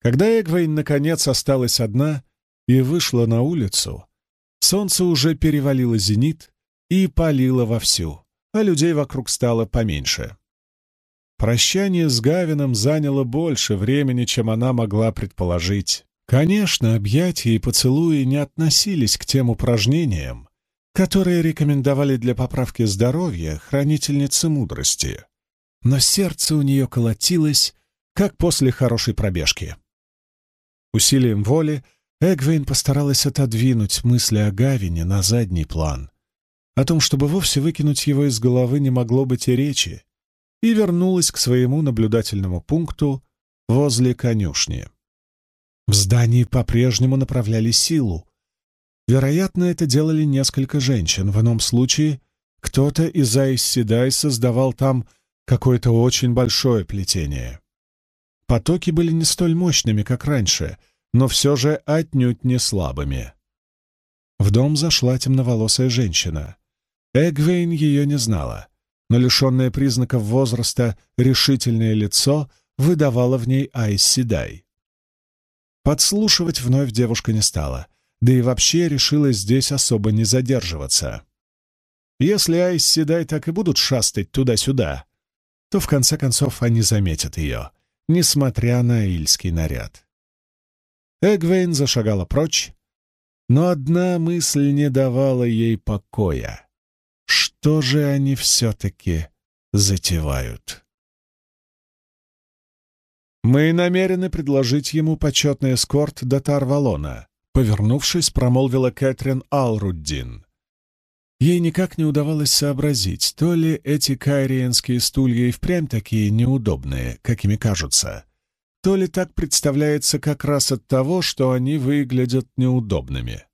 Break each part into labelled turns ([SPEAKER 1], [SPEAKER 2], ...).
[SPEAKER 1] Когда Эгвейн наконец осталась одна и вышла на улицу, солнце уже перевалило зенит и палило вовсю, а людей вокруг стало поменьше. Прощание с Гавином заняло больше времени, чем она могла предположить. Конечно, объятия и поцелуи не относились к тем упражнениям, которые рекомендовали для поправки здоровья хранительницы мудрости. Но сердце у нее колотилось, как после хорошей пробежки. Усилием воли Эгвейн постаралась отодвинуть мысли о Гавине на задний план. О том, чтобы вовсе выкинуть его из головы, не могло быть и речи, и вернулась к своему наблюдательному пункту возле конюшни. В здании по-прежнему направляли силу. Вероятно, это делали несколько женщин. В ином случае кто-то из Айсседай создавал там какое-то очень большое плетение. Потоки были не столь мощными, как раньше, но все же отнюдь не слабыми. В дом зашла темноволосая женщина. Эгвейн ее не знала но лишенное признаков возраста решительное лицо выдавало в ней Айс Седай. Подслушивать вновь девушка не стала, да и вообще решила здесь особо не задерживаться. Если Айс Седай так и будут шастать туда-сюда, то в конце концов они заметят ее, несмотря на ильский наряд. Эгвейн зашагала прочь, но одна мысль не давала ей покоя. Что же они все-таки затевают? «Мы намерены предложить ему почетный эскорт до Тарвалона», повернувшись, промолвила Кэтрин Алруддин. Ей никак не удавалось сообразить, то ли эти кайриенские стулья и впрямь такие неудобные, какими кажутся, то ли так представляется как раз от того, что они выглядят неудобными.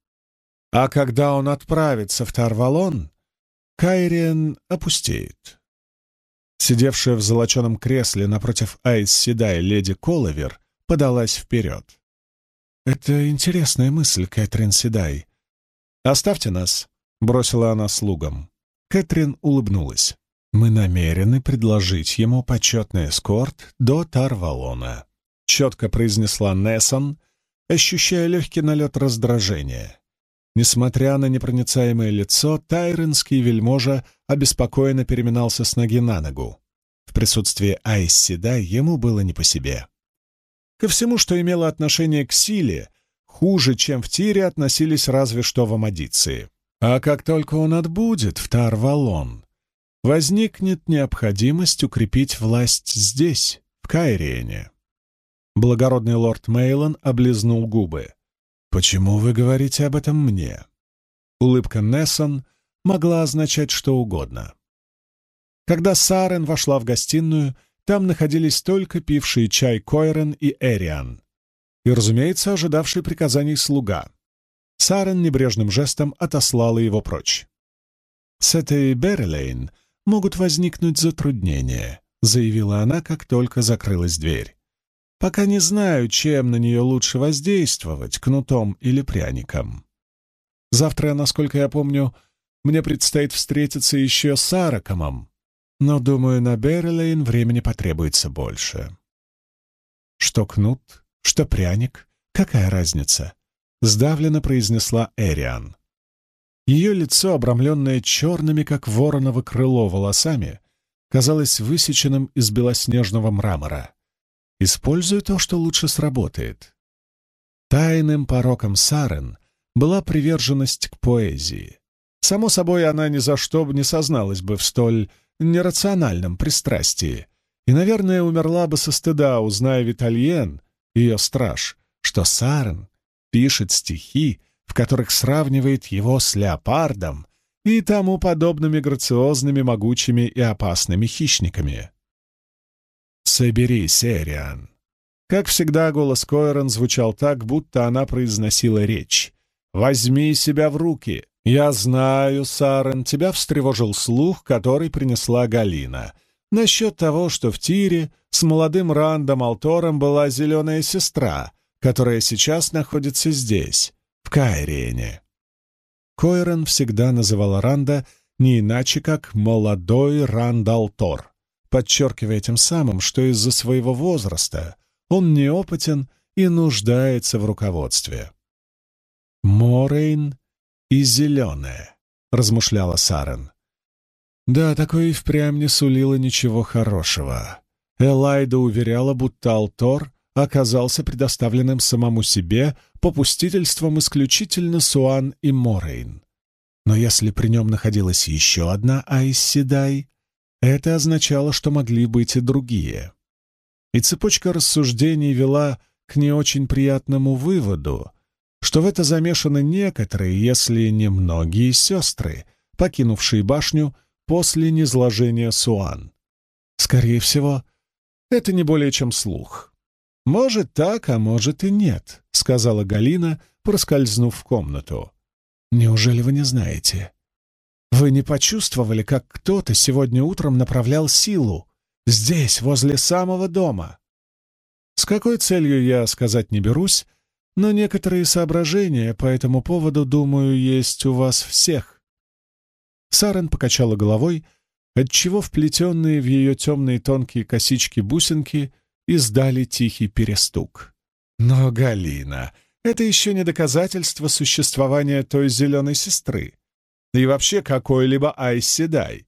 [SPEAKER 1] А когда он отправится в Тарвалон, Кайриен опустеет. Сидевшая в золоченом кресле напротив Айс Седай леди Коловер подалась вперед. «Это интересная мысль, Кэтрин Седай. Оставьте нас», — бросила она слугам. Кэтрин улыбнулась. «Мы намерены предложить ему почетный эскорт до Тарвалона», — четко произнесла Нессон, ощущая легкий налет раздражения. Несмотря на непроницаемое лицо, тайренский вельможа обеспокоенно переминался с ноги на ногу. В присутствии Айсседа ему было не по себе. Ко всему, что имело отношение к силе, хуже, чем в Тире, относились разве что в Амадиции. А как только он отбудет в Тарвалон, возникнет необходимость укрепить власть здесь, в Кайриене. Благородный лорд Мейлон облизнул губы. «Почему вы говорите об этом мне?» Улыбка Нессон могла означать что угодно. Когда Сарен вошла в гостиную, там находились только пившие чай Койрен и Эриан, и, разумеется, ожидавший приказаний слуга. Сарен небрежным жестом отослала его прочь. «С этой Беррилейн могут возникнуть затруднения», — заявила она, как только закрылась дверь. Пока не знаю, чем на нее лучше воздействовать, кнутом или пряником. Завтра, насколько я помню, мне предстоит встретиться еще с Аракомом, но, думаю, на Берлейн времени потребуется больше. Что кнут, что пряник, какая разница? Сдавленно произнесла Эриан. Ее лицо, обрамленное черными, как вороново крыло, волосами, казалось высеченным из белоснежного мрамора. Используй то, что лучше сработает. Тайным пороком Сарен была приверженность к поэзии. Само собой, она ни за что бы не созналась бы в столь нерациональном пристрастии и, наверное, умерла бы со стыда, узная Витальен, ее страж, что Сарен пишет стихи, в которых сравнивает его с леопардом и тому подобными грациозными, могучими и опасными хищниками. «Соберись, Эриан». Как всегда, голос Койрон звучал так, будто она произносила речь. «Возьми себя в руки. Я знаю, Сарен, тебя встревожил слух, который принесла Галина. Насчет того, что в Тире с молодым Рандом Алтором была зеленая сестра, которая сейчас находится здесь, в Кайрене». Койрон всегда называла Ранда не иначе, как «молодой Ранд ал'Тор», подчеркивая тем самым, что из-за своего возраста он неопытен и нуждается в руководстве. «Морейн и зеленое», — размышляла Сарен. Да, такое и впрямь не сулило ничего хорошего. Элайда уверяла, будто ал'Тор оказался предоставленным самому себе попустительством исключительно Суан и Морейн. Но если при нем находилась еще одна Айсседай, это означало, что могли быть и другие. И цепочка рассуждений вела к не очень приятному выводу, что в это замешаны некоторые, если не многие сестры, покинувшие башню после низложения Суан. Скорее всего, это не более чем слух. «Может так, а может и нет», — сказала Галина, проскользнув в комнату. «Неужели вы не знаете? Вы не почувствовали, как кто-то сегодня утром направлял силу здесь, возле самого дома?» С какой целью я сказать не берусь, но некоторые соображения по этому поводу, думаю, есть у вас всех. Сарен покачала головой, отчего вплетенные в ее темные тонкие косички бусинки издали тихий перестук. Но, Галина, это еще не доказательство существования той зеленой сестры. И вообще какой-либо Айседай.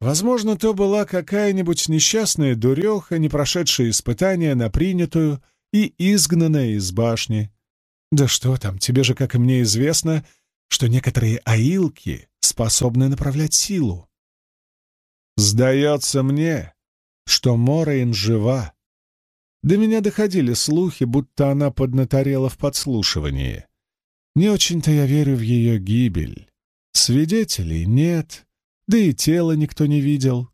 [SPEAKER 1] Возможно, то была какая-нибудь несчастная дуреха, не прошедшая испытания на принятую и изгнанная из башни. Да что там, тебе же, как и мне известно, что некоторые аилки способны направлять силу. Сдается мне, что Морейн жива. До меня доходили слухи, будто она поднаторела в подслушивании. Не очень-то я верю в ее гибель. Свидетелей нет, да и тело никто не видел.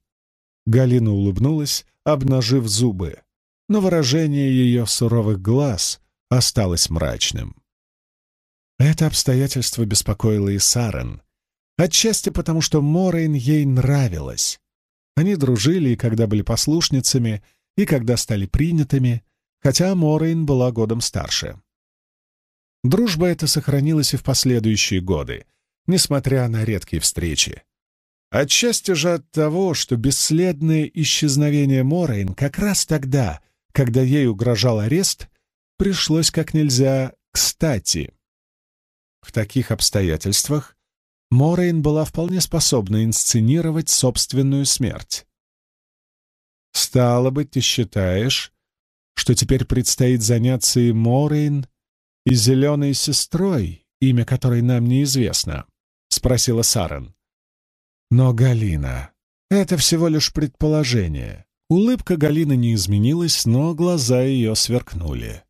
[SPEAKER 1] Галина улыбнулась, обнажив зубы, но выражение ее суровых глаз осталось мрачным. Это обстоятельство беспокоило и Сарен, отчасти потому, что Морейн ей нравилась. Они дружили и когда были послушницами, и когда стали принятыми, хотя Морейн была годом старше. Дружба эта сохранилась и в последующие годы, несмотря на редкие встречи. Отчасти же от того, что бесследное исчезновение Морейн как раз тогда, когда ей угрожал арест, пришлось как нельзя кстати. В таких обстоятельствах Морейн была вполне способна инсценировать собственную смерть. «Стало быть, ты считаешь, что теперь предстоит заняться и Морейн, и зеленой сестрой, имя которой нам неизвестно?» — спросила Сарен. «Но, Галина, это всего лишь предположение». Улыбка Галины не изменилась, но глаза ее сверкнули.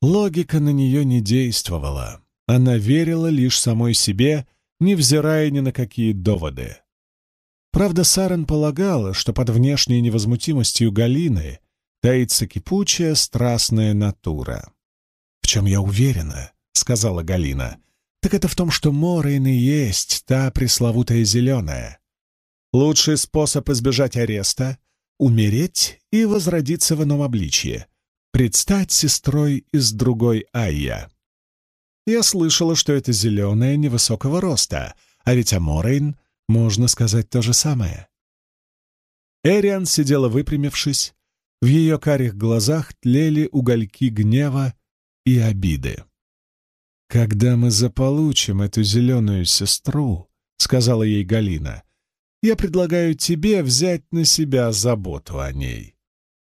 [SPEAKER 1] Логика на нее не действовала. Она верила лишь самой себе невзирая ни на какие доводы. Правда, Сарен полагала, что под внешней невозмутимостью Галины таится кипучая страстная натура. «В чем я уверена», — сказала Галина, — «так это в том, что Морейн и есть та пресловутая зеленая. Лучший способ избежать ареста — умереть и возродиться в ином обличье, предстать сестрой из другой Айя. Я слышала, что это зеленая невысокого роста, а ведь Аморейн можно сказать то же самое. Эриан сидела выпрямившись, в ее карих глазах тлели угольки гнева и обиды. «Когда мы заполучим эту зеленую сестру», — сказала ей Галина, — «я предлагаю тебе взять на себя заботу о ней,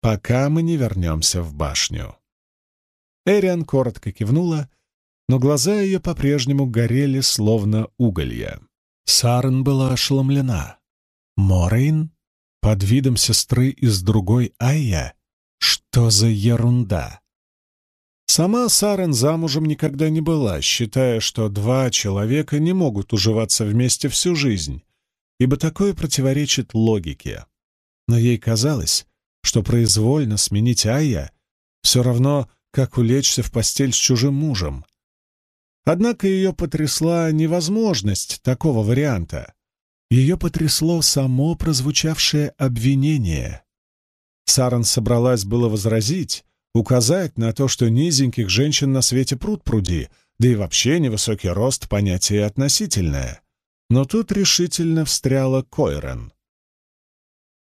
[SPEAKER 1] пока мы не вернемся в башню». Эриан коротко кивнула, но глаза ее по-прежнему горели, словно уголья. Сарен была ошеломлена. Морейн? Под видом сестры из другой Айя? Что за ерунда? Сама Сарен замужем никогда не была, считая, что два человека не могут уживаться вместе всю жизнь, ибо такое противоречит логике. Но ей казалось, что произвольно сменить Айя все равно, как улечься в постель с чужим мужем, Однако ее потрясла невозможность такого варианта. Ее потрясло само прозвучавшее обвинение. Саран собралась было возразить, указать на то, что низеньких женщин на свете пруд пруди, да и вообще невысокий рост — понятие относительное. Но тут решительно встряла Койрен.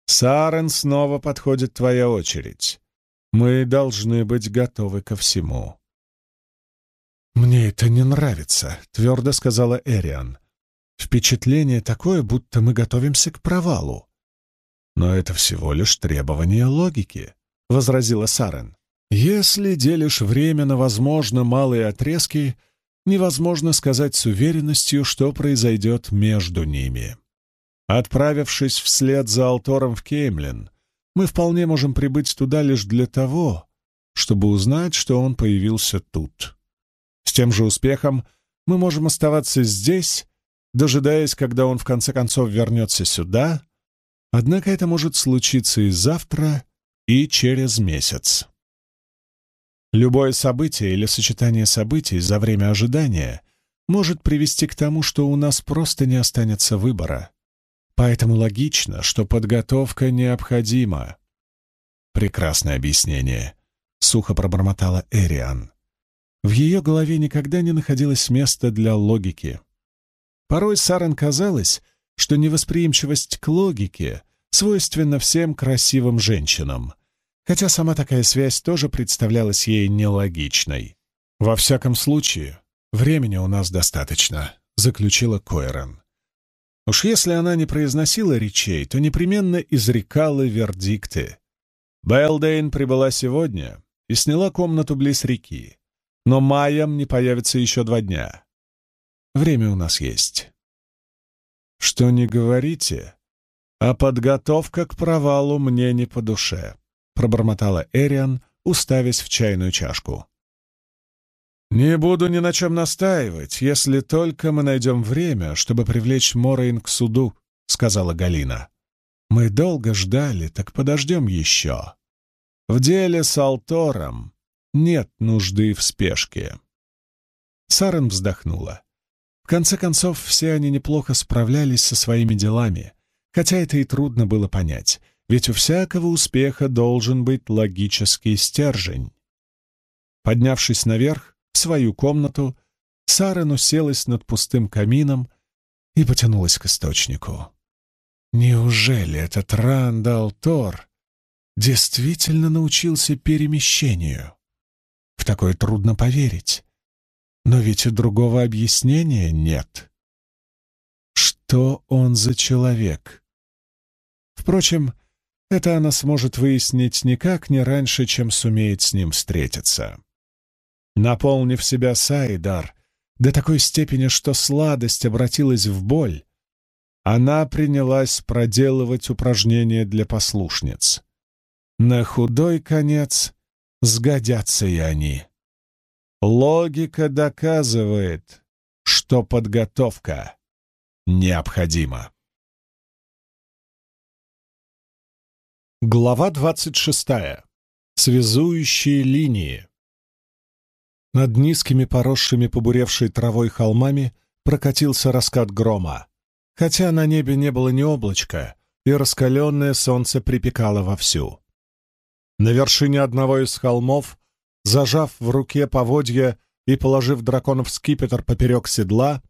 [SPEAKER 1] «Сарен, снова подходит твоя очередь. Мы должны быть готовы ко всему. «Мне это не нравится», — твердо сказала Эриан. «Впечатление такое, будто мы готовимся к провалу». «Но это всего лишь требование логики», — возразила Сарен. «Если делишь время на, возможно, малые отрезки, невозможно сказать с уверенностью, что произойдет между ними. Отправившись вслед за Алтором в Кеймлин, мы вполне можем прибыть туда лишь для того, чтобы узнать, что он появился тут. С тем же успехом мы можем оставаться здесь, дожидаясь, когда он в конце концов вернется сюда, однако это может случиться и завтра, и через месяц. Любое событие или сочетание событий за время ожидания может привести к тому, что у нас просто не останется выбора. Поэтому логично, что подготовка необходима. Прекрасное объяснение, — сухо пробормотала Эриан. В ее голове никогда не находилось места для логики. Порой Сарен казалось, что невосприимчивость к логике свойственна всем красивым женщинам, хотя сама такая связь тоже представлялась ей нелогичной. «Во всяком случае, времени у нас достаточно», — заключила Койрон. Уж если она не произносила речей, то непременно изрекала вердикты. Белдейн прибыла сегодня и сняла комнату близ реки, но Майям не появится еще два дня. Время у нас есть. Что не говорите, а подготовка к провалу мне не по душе, пробормотала Эриан, уставясь в чайную чашку. «Не буду ни на чем настаивать, если только мы найдем время, чтобы привлечь Морейн к суду», — сказала Галина. «Мы долго ждали, так подождем еще. В деле с Алтором нет нужды в спешке». Сарен вздохнула. В конце концов, все они неплохо справлялись со своими делами, хотя это и трудно было понять, ведь у всякого успеха должен быть логический стержень. Поднявшись наверх, в свою комнату, Сарен уселась над пустым камином и потянулась к источнику. Неужели этот Рандал Тор действительно научился перемещению? Такое трудно поверить. Но ведь и другого объяснения нет. Что он за человек? Впрочем, это она сможет выяснить никак не раньше, чем сумеет с ним встретиться. Наполнив себя Сайдар до такой степени, что сладость обратилась в боль, она принялась проделывать упражнения для послушниц. На худой конец сгодятся и они. Логика доказывает, что подготовка необходима. Глава двадцать шестая. Связующие линии. Над низкими поросшими побуревшей травой холмами прокатился раскат грома, хотя на небе не было ни облачка, и раскаленное солнце припекало вовсю. На вершине одного из холмов, зажав в руке поводья и положив драконов скипетр поперек седла,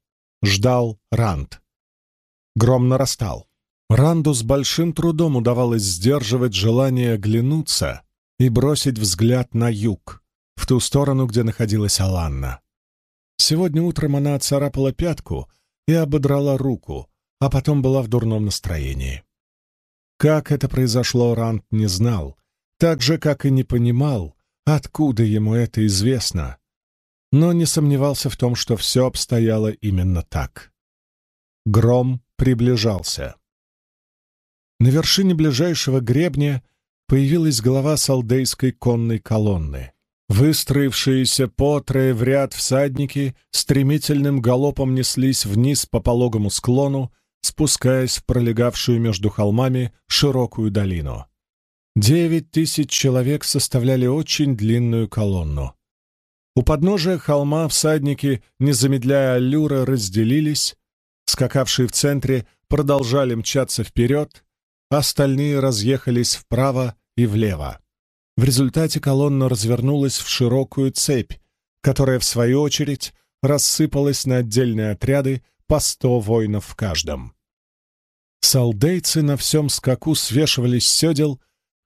[SPEAKER 1] ждал Ранд. Гром нарастал. Ранду с большим трудом удавалось сдерживать желание оглянуться и бросить взгляд на юг в ту сторону, где находилась Аланна. Сегодня утром она царапала пятку и ободрала руку, а потом была в дурном настроении. Как это произошло, Рант не знал, так же, как и не понимал, откуда ему это известно, но не сомневался в том, что все обстояло именно так. Гром приближался. На вершине ближайшего гребня появилась голова салдейской конной колонны. Выстроившиеся по трое в ряд всадники стремительным галопом неслись вниз по пологому склону, спускаясь в пролегавшую между холмами широкую долину. Девять тысяч человек составляли очень длинную колонну. У подножия холма всадники, не замедляя аллюра, разделились, скакавшие в центре продолжали мчаться вперед, остальные разъехались вправо и влево. В результате колонна развернулась в широкую цепь, которая, в свою очередь, рассыпалась на отдельные отряды по сто воинов в каждом. Салдейцы на всем скаку свешивались с седел,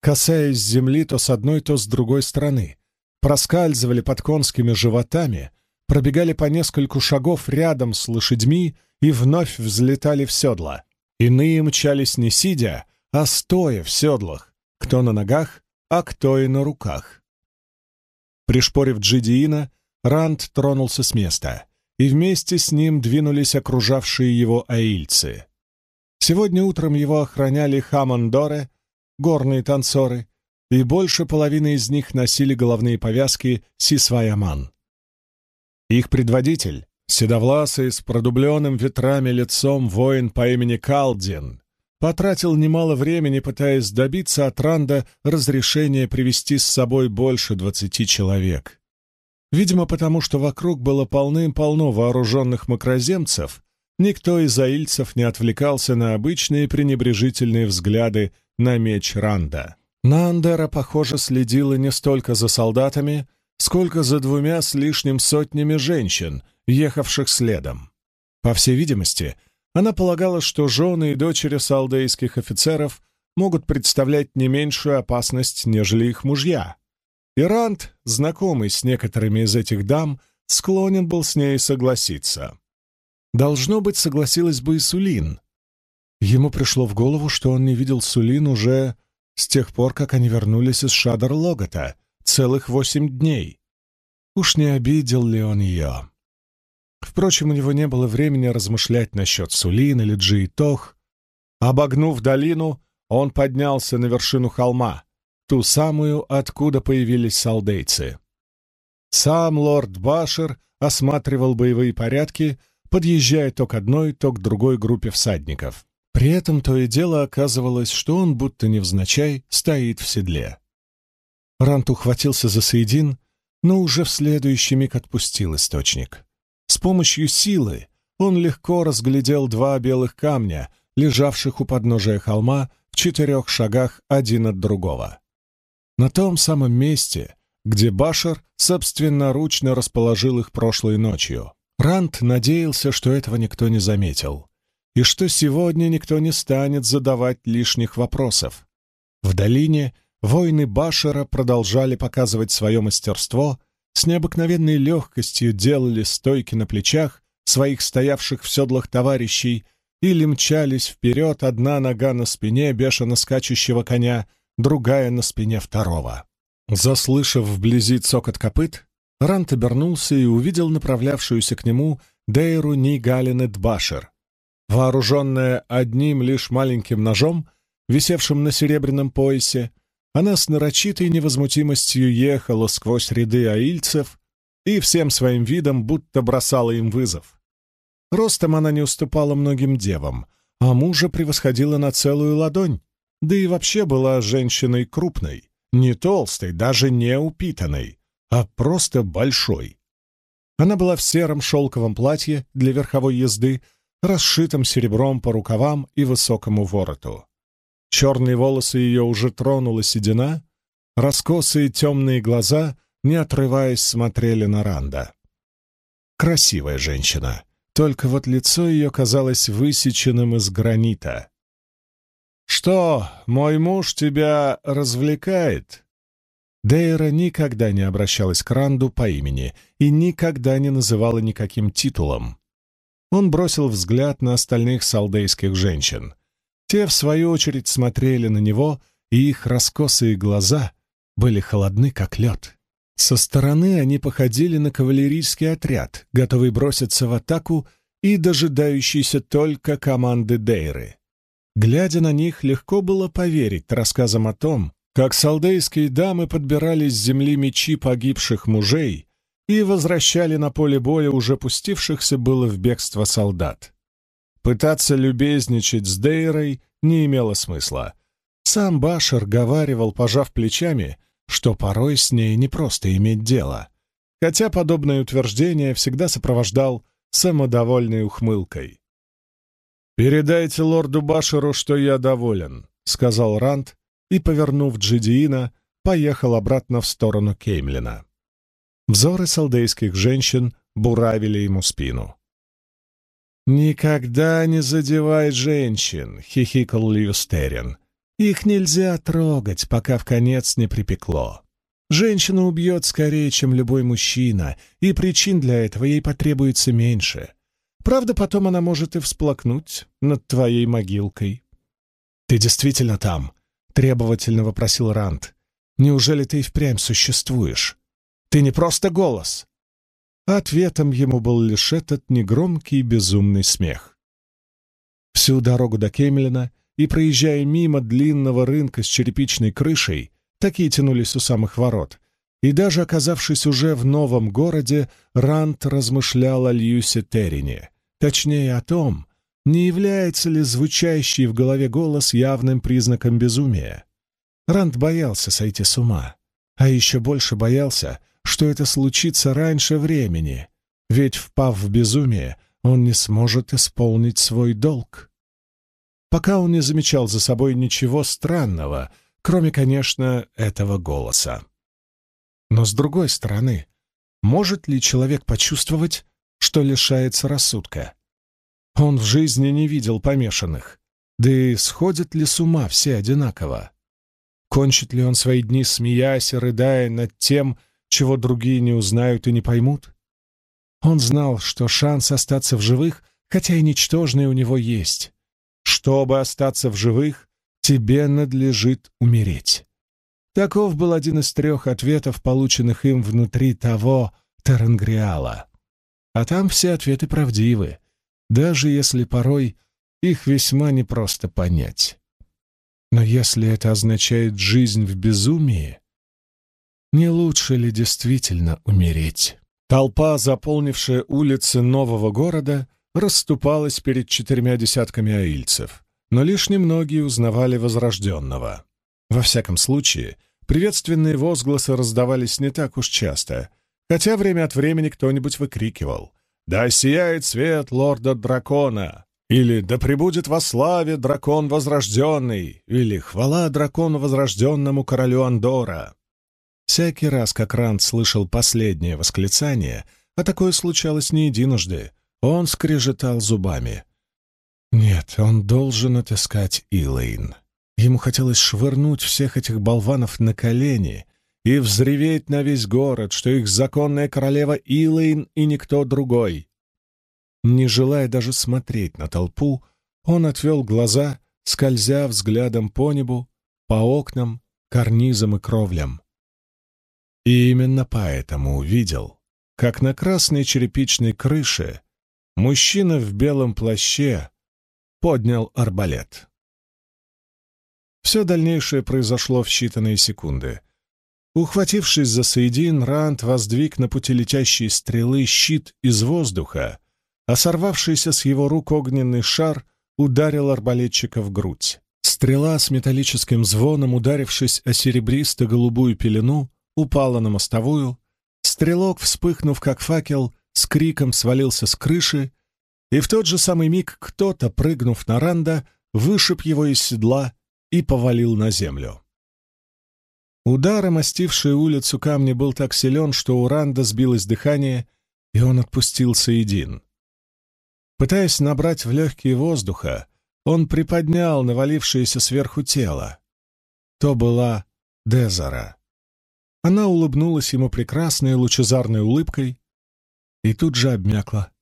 [SPEAKER 1] касаясь земли то с одной, то с другой стороны, проскальзывали под конскими животами, пробегали по нескольку шагов рядом с лошадьми и вновь взлетали в седла. Иные мчались не сидя, а стоя в седлах, кто на ногах, а кто и на руках. Пришпорив Джидиина, Ранд тронулся с места, и вместе с ним двинулись окружавшие его аильцы. Сегодня утром его охраняли Хамондоре, горные танцоры, и больше половины из них носили головные повязки Сисваяман. Их предводитель, седовласый, с продубленным ветрами лицом воин по имени Калдин, потратил немало времени, пытаясь добиться от Ранда разрешения привести с собой больше двадцати человек. Видимо, потому что вокруг было полным-полно вооруженных макроземцев, никто из аильцев не отвлекался на обычные пренебрежительные взгляды на меч Ранда. Нандера, похоже, следила не столько за солдатами, сколько за двумя с лишним сотнями женщин, ехавших следом. По всей видимости, она полагала, что жены и дочери салдейских офицеров могут представлять не меньшую опасность, нежели их мужья. Ирант, знакомый с некоторыми из этих дам, склонен был с ней согласиться. Должно быть, согласилась бы и Сулин. Ему пришло в голову, что он не видел Сулин уже с тех пор, как они вернулись из Шадар-Логота, целых восемь дней. Уж не обидел ли он ее? Впрочем, у него не было времени размышлять насчет Сулин или Джиитох. Обогнув долину, он поднялся на вершину холма, ту самую, откуда появились салдейцы. Сам лорд Башер осматривал боевые порядки, подъезжая то к одной, то к другой группе всадников. При этом то и дело оказывалось, что он, будто невзначай, стоит в седле. Рант ухватился за Саидин, но уже в следующий миг отпустил источник. С помощью силы он легко разглядел два белых камня, лежавших у подножия холма в четырех шагах один от другого. На том самом месте, где Башер собственноручно расположил их прошлой ночью. Рант надеялся, что этого никто не заметил, и что сегодня никто не станет задавать лишних вопросов. В долине воины Башера продолжали показывать свое мастерство, с необыкновенной легкостью делали стойки на плечах своих стоявших в седлах товарищей или мчались вперед, одна нога на спине бешено скачущего коня, другая на спине второго. Заслышав вблизи цокот копыт, Рант обернулся и увидел направлявшуюся к нему Дейру Нигалине Дбашер. Вооруженная одним лишь маленьким ножом, висевшим на серебряном поясе, она с нарочитой невозмутимостью ехала сквозь ряды аильцев и всем своим видом будто бросала им вызов. Ростом она не уступала многим девам, а мужа превосходила на целую ладонь, да и вообще была женщиной крупной, не толстой, даже не упитанной, а просто большой. Она была в сером шелковом платье для верховой езды, расшитом серебром по рукавам и высокому вороту. Черные волосы ее уже тронула седина, раскосые темные глаза, не отрываясь, смотрели на Ранда. Красивая женщина, только вот лицо ее казалось высеченным из гранита. «Что, мой муж тебя развлекает?» Дейра никогда не обращалась к Ранду по имени и никогда не называла никаким титулом. Он бросил взгляд на остальных салдейских женщин. Те, в свою очередь, смотрели на него, и их раскосые глаза были холодны, как лед. Со стороны они походили на кавалерийский отряд, готовый броситься в атаку и дожидающийся только команды Дейры. Глядя на них, легко было поверить рассказам о том, как салдейские дамы подбирали с земли мечи погибших мужей и возвращали на поле боя уже пустившихся было в бегство солдат. Пытаться любезничать с Дейрой не имело смысла. Сам Башер говаривал, пожав плечами, что порой с ней не просто иметь дело, хотя подобное утверждение всегда сопровождал самодовольной ухмылкой. «Передайте лорду Башеру, что я доволен», — сказал Ранд и, повернув Джидиина, поехал обратно в сторону Кеймлина. Взоры салдейских женщин буравили ему спину. «Никогда не задевай женщин», — хихикал Льюстерин. Их нельзя трогать, пока в конец не припекло. Женщина убьет скорее, чем любой мужчина, и причин для этого ей потребуется меньше. Правда, потом она может и всплакнуть над твоей могилкой. «Ты действительно там?» — требовательно вопросил Рант. «Неужели ты и впрямь существуешь? Ты не просто голос!» Ответом ему был лишь этот негромкий безумный смех. Всю дорогу до Кемелина и проезжая мимо длинного рынка с черепичной крышей, такие тянулись у самых ворот, и даже оказавшись уже в новом городе, Рант размышлял о Льюсе Террине, точнее о том, не является ли звучащий в голове голос явным признаком безумия. Рант боялся сойти с ума, а еще больше боялся, что это случится раньше времени, ведь, впав в безумие, он не сможет исполнить свой долг пока он не замечал за собой ничего странного, кроме, конечно, этого голоса. Но с другой стороны, может ли человек почувствовать, что лишается рассудка? Он в жизни не видел помешанных, да и сходят ли с ума все одинаково? Кончит ли он свои дни, смеясь и рыдая над тем, чего другие не узнают и не поймут? Он знал, что шанс остаться в живых, хотя и ничтожный у него есть. Чтобы остаться в живых, тебе надлежит умереть. Таков был один из трех ответов, полученных им внутри того Теренгриала. А там все ответы правдивы, даже если порой их весьма непросто понять. Но если это означает жизнь в безумии, не лучше ли действительно умереть? Толпа, заполнившая улицы нового города, расступалась перед четырьмя десятками аильцев, но лишь немногие узнавали возрожденного. Во всяком случае, приветственные возгласы раздавались не так уж часто, хотя время от времени кто-нибудь выкрикивал «Да сияет свет лорда-дракона!» или «Да пребудет во славе дракон возрожденный!» или «Хвала дракону возрожденному королю Андора!» Всякий раз, как Ранд слышал последнее восклицание, а такое случалось не единожды, он скрежетал зубами. Нет, он должен отыскать Илэйн. Ему хотелось швырнуть всех этих болванов на колени и взреветь на весь город, что их законная королева Илэйн и никто другой. Не желая даже смотреть на толпу, он отвел глаза, скользя взглядом по небу, по окнам, карнизам и кровлям. И именно поэтому увидел, как на красной черепичной крыше Мужчина в белом плаще поднял арбалет. Все дальнейшее произошло в считанные секунды. Ухватившись за Саидин, Рант воздвиг на пути летящей стрелы щит из воздуха, а сорвавшийся с его рук огненный шар ударил арбалетчика в грудь. Стрела с металлическим звоном, ударившись о серебристо-голубую пелену, упала на мостовую. Стрелок, вспыхнув как факел, с криком свалился с крыши, и в тот же самый миг кто-то, прыгнув на Ранда, вышиб его из седла и повалил на землю. Удар, омастивший улицу камни, был так силен, что у Ранда сбилось дыхание, и он отпустил Саидин. Пытаясь набрать в легкие воздуха, он приподнял навалившееся сверху тело. То была Дезара. Она улыбнулась ему прекрасной лучезарной улыбкой, и тут же обмякла.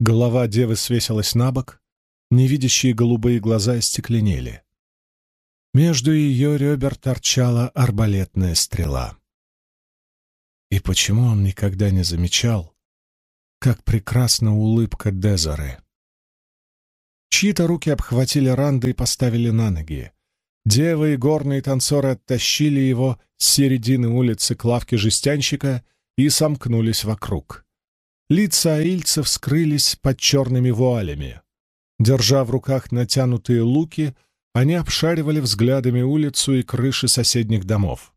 [SPEAKER 1] Голова девы свесилась на бок, невидящие голубые глаза остекленели. Между ее ребер торчала арбалетная стрела. И почему он никогда не замечал, как прекрасна улыбка Дезоры? Чьи-то руки обхватили Ранда и поставили на ноги. Девы и горные танцоры оттащили его с середины улицы к лавке жестянщика и сомкнулись вокруг. Лица аильцев скрылись под черными вуалями. Держа в руках натянутые луки, они обшаривали взглядами улицу и крыши соседних домов.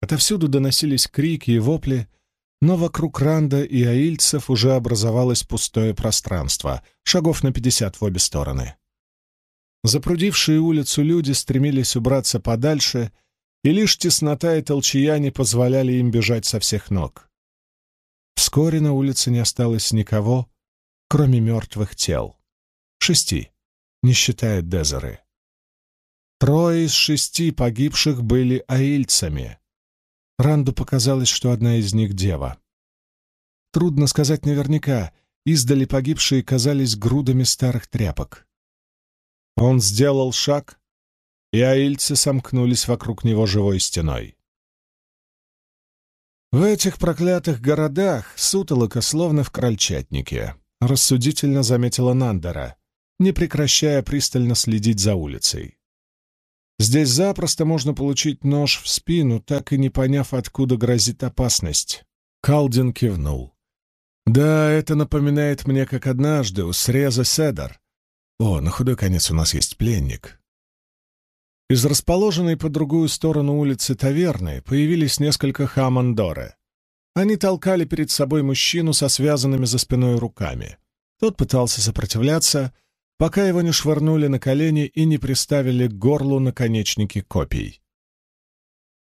[SPEAKER 1] Отовсюду доносились крики и вопли, но вокруг Ранда и аильцев уже образовалось пустое пространство, шагов на пятьдесят в обе стороны. Запрудившие улицу люди стремились убраться подальше, и лишь теснота и толчья не позволяли им бежать со всех ног. Вскоре на улице не осталось никого, кроме мертвых тел. Шести, не считая Дезеры. Трое из шести погибших были аильцами. Ранду показалось, что одна из них — дева. Трудно сказать наверняка, издали погибшие казались грудами старых тряпок. Он сделал шаг, и аильцы сомкнулись вокруг него живой стеной. В этих проклятых городах сутолока словно в крольчатнике, рассудительно заметила Нандера, не прекращая пристально следить за улицей. Здесь запросто можно получить нож в спину, так и не поняв, откуда грозит опасность. Калдин кивнул. «Да, это напоминает мне, как однажды у среза Седар. О, на худой конец у нас есть пленник». Из расположенной по другую сторону улицы таверны появились несколько хамандоры. Они толкали перед собой мужчину со связанными за спиной руками. Тот пытался сопротивляться, пока его не швырнули на колени и не приставили к горлу наконечники копий.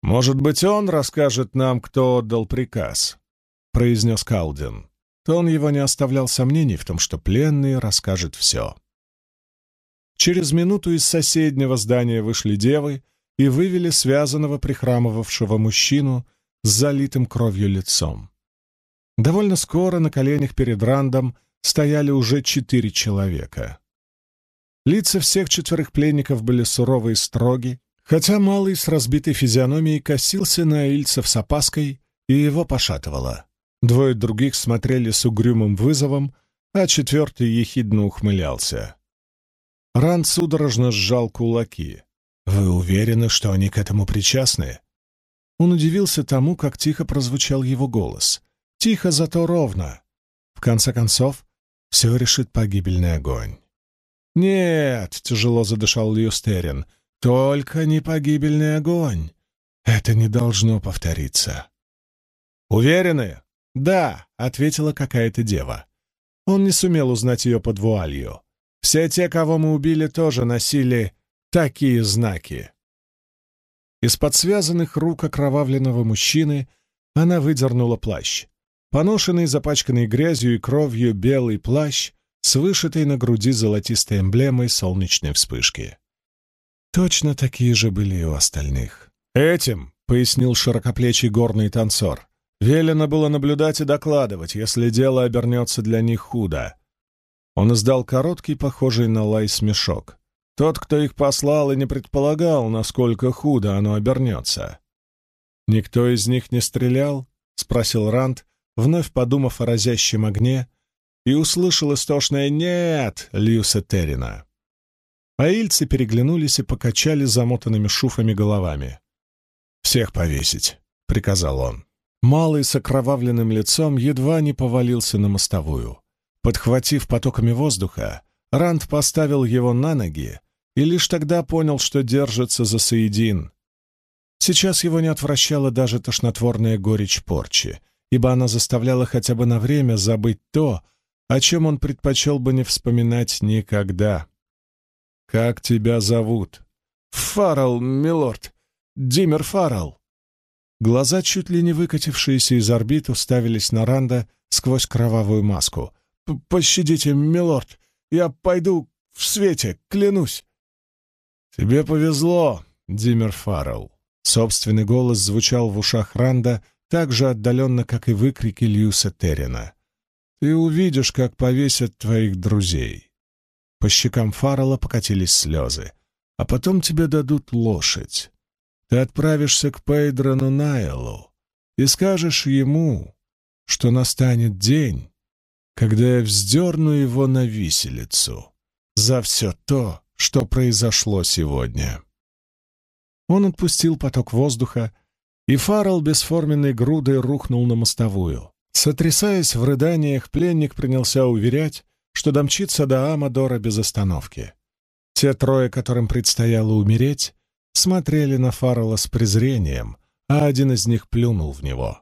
[SPEAKER 1] «Может быть, он расскажет нам, кто отдал приказ», — произнес Калдин. То он его не оставлял сомнений в том, что пленный расскажет все. Через минуту из соседнего здания вышли девы и вывели связанного прихрамывавшего мужчину с залитым кровью лицом. Довольно скоро на коленях перед Рандом стояли уже четыре человека. Лица всех четверых пленников были суровы и строги, хотя малый с разбитой физиономией косился на Ильцев с опаской, и его пошатывало. Двое других смотрели с угрюмым вызовом, а четвертый ехидно ухмылялся. Ран судорожно сжал кулаки. «Вы уверены, что они к этому причастны?» Он удивился тому, как тихо прозвучал его голос. Тихо, зато ровно. В конце концов, все решит погибельный огонь. «Нет», — тяжело задышал Льюстерин, — «только не погибельный огонь. Это не должно повториться». «Уверены?» «Да», — ответила какая-то дева. Он не сумел узнать ее под вуалью. Все те, кого мы убили, тоже носили такие знаки. Из-под связанных рук окровавленного мужчины она выдернула плащ. Поношенный, запачканный грязью и кровью белый плащ с вышитой на груди золотистой эмблемой солнечной вспышки. Точно такие же были и у остальных. «Этим», — пояснил широкоплечий горный танцор, — «велено было наблюдать и докладывать, если дело обернется для них худо». Он издал короткий, похожий на лай смешок. Тот, кто их послал, и не предполагал, насколько худо оно обернется. «Никто из них не стрелял?» — спросил Ранд, вновь подумав о разящем огне, и услышал истошное «нет» Льюса Террина. Аильцы переглянулись и покачали замотанными шуфами головами. «Всех повесить», — приказал он. Малый с окровавленным лицом едва не повалился на мостовую. Подхватив потоками воздуха, Ранд поставил его на ноги и лишь тогда понял, что держится за Саидин. Сейчас его не отвращала даже тошнотворная горечь порчи, ибо она заставляла хотя бы на время забыть то, о чем он предпочел бы не вспоминать никогда. «Как тебя зовут?» «Фаррелл, милорд. Димер Фаррелл». Глаза, чуть ли не выкатившиеся из орбит, уставились на Ранда сквозь кровавую маску. «Пощадите, милорд, я пойду в свете, клянусь». «Тебе повезло, Димер Фаррелл». Собственный голос звучал в ушах Ранда так же отдаленно, как и выкрики Льюса Террина. Ты увидишь, как повесят твоих друзей. По щекам Фаррелла покатились слезы. А потом тебе дадут лошадь. Ты отправишься к Пейдрону Найлу и скажешь ему, что настанет день, когда я вздерну его на виселицу за все то, что произошло сегодня. Он отпустил поток воздуха, и Фаррелл бесформенной грудой рухнул на мостовую. Сотрясаясь в рыданиях, пленник принялся уверять, что домчится до Амадора без остановки. Те трое, которым предстояло умереть, смотрели на Фаррелла с презрением, а один из них плюнул в него.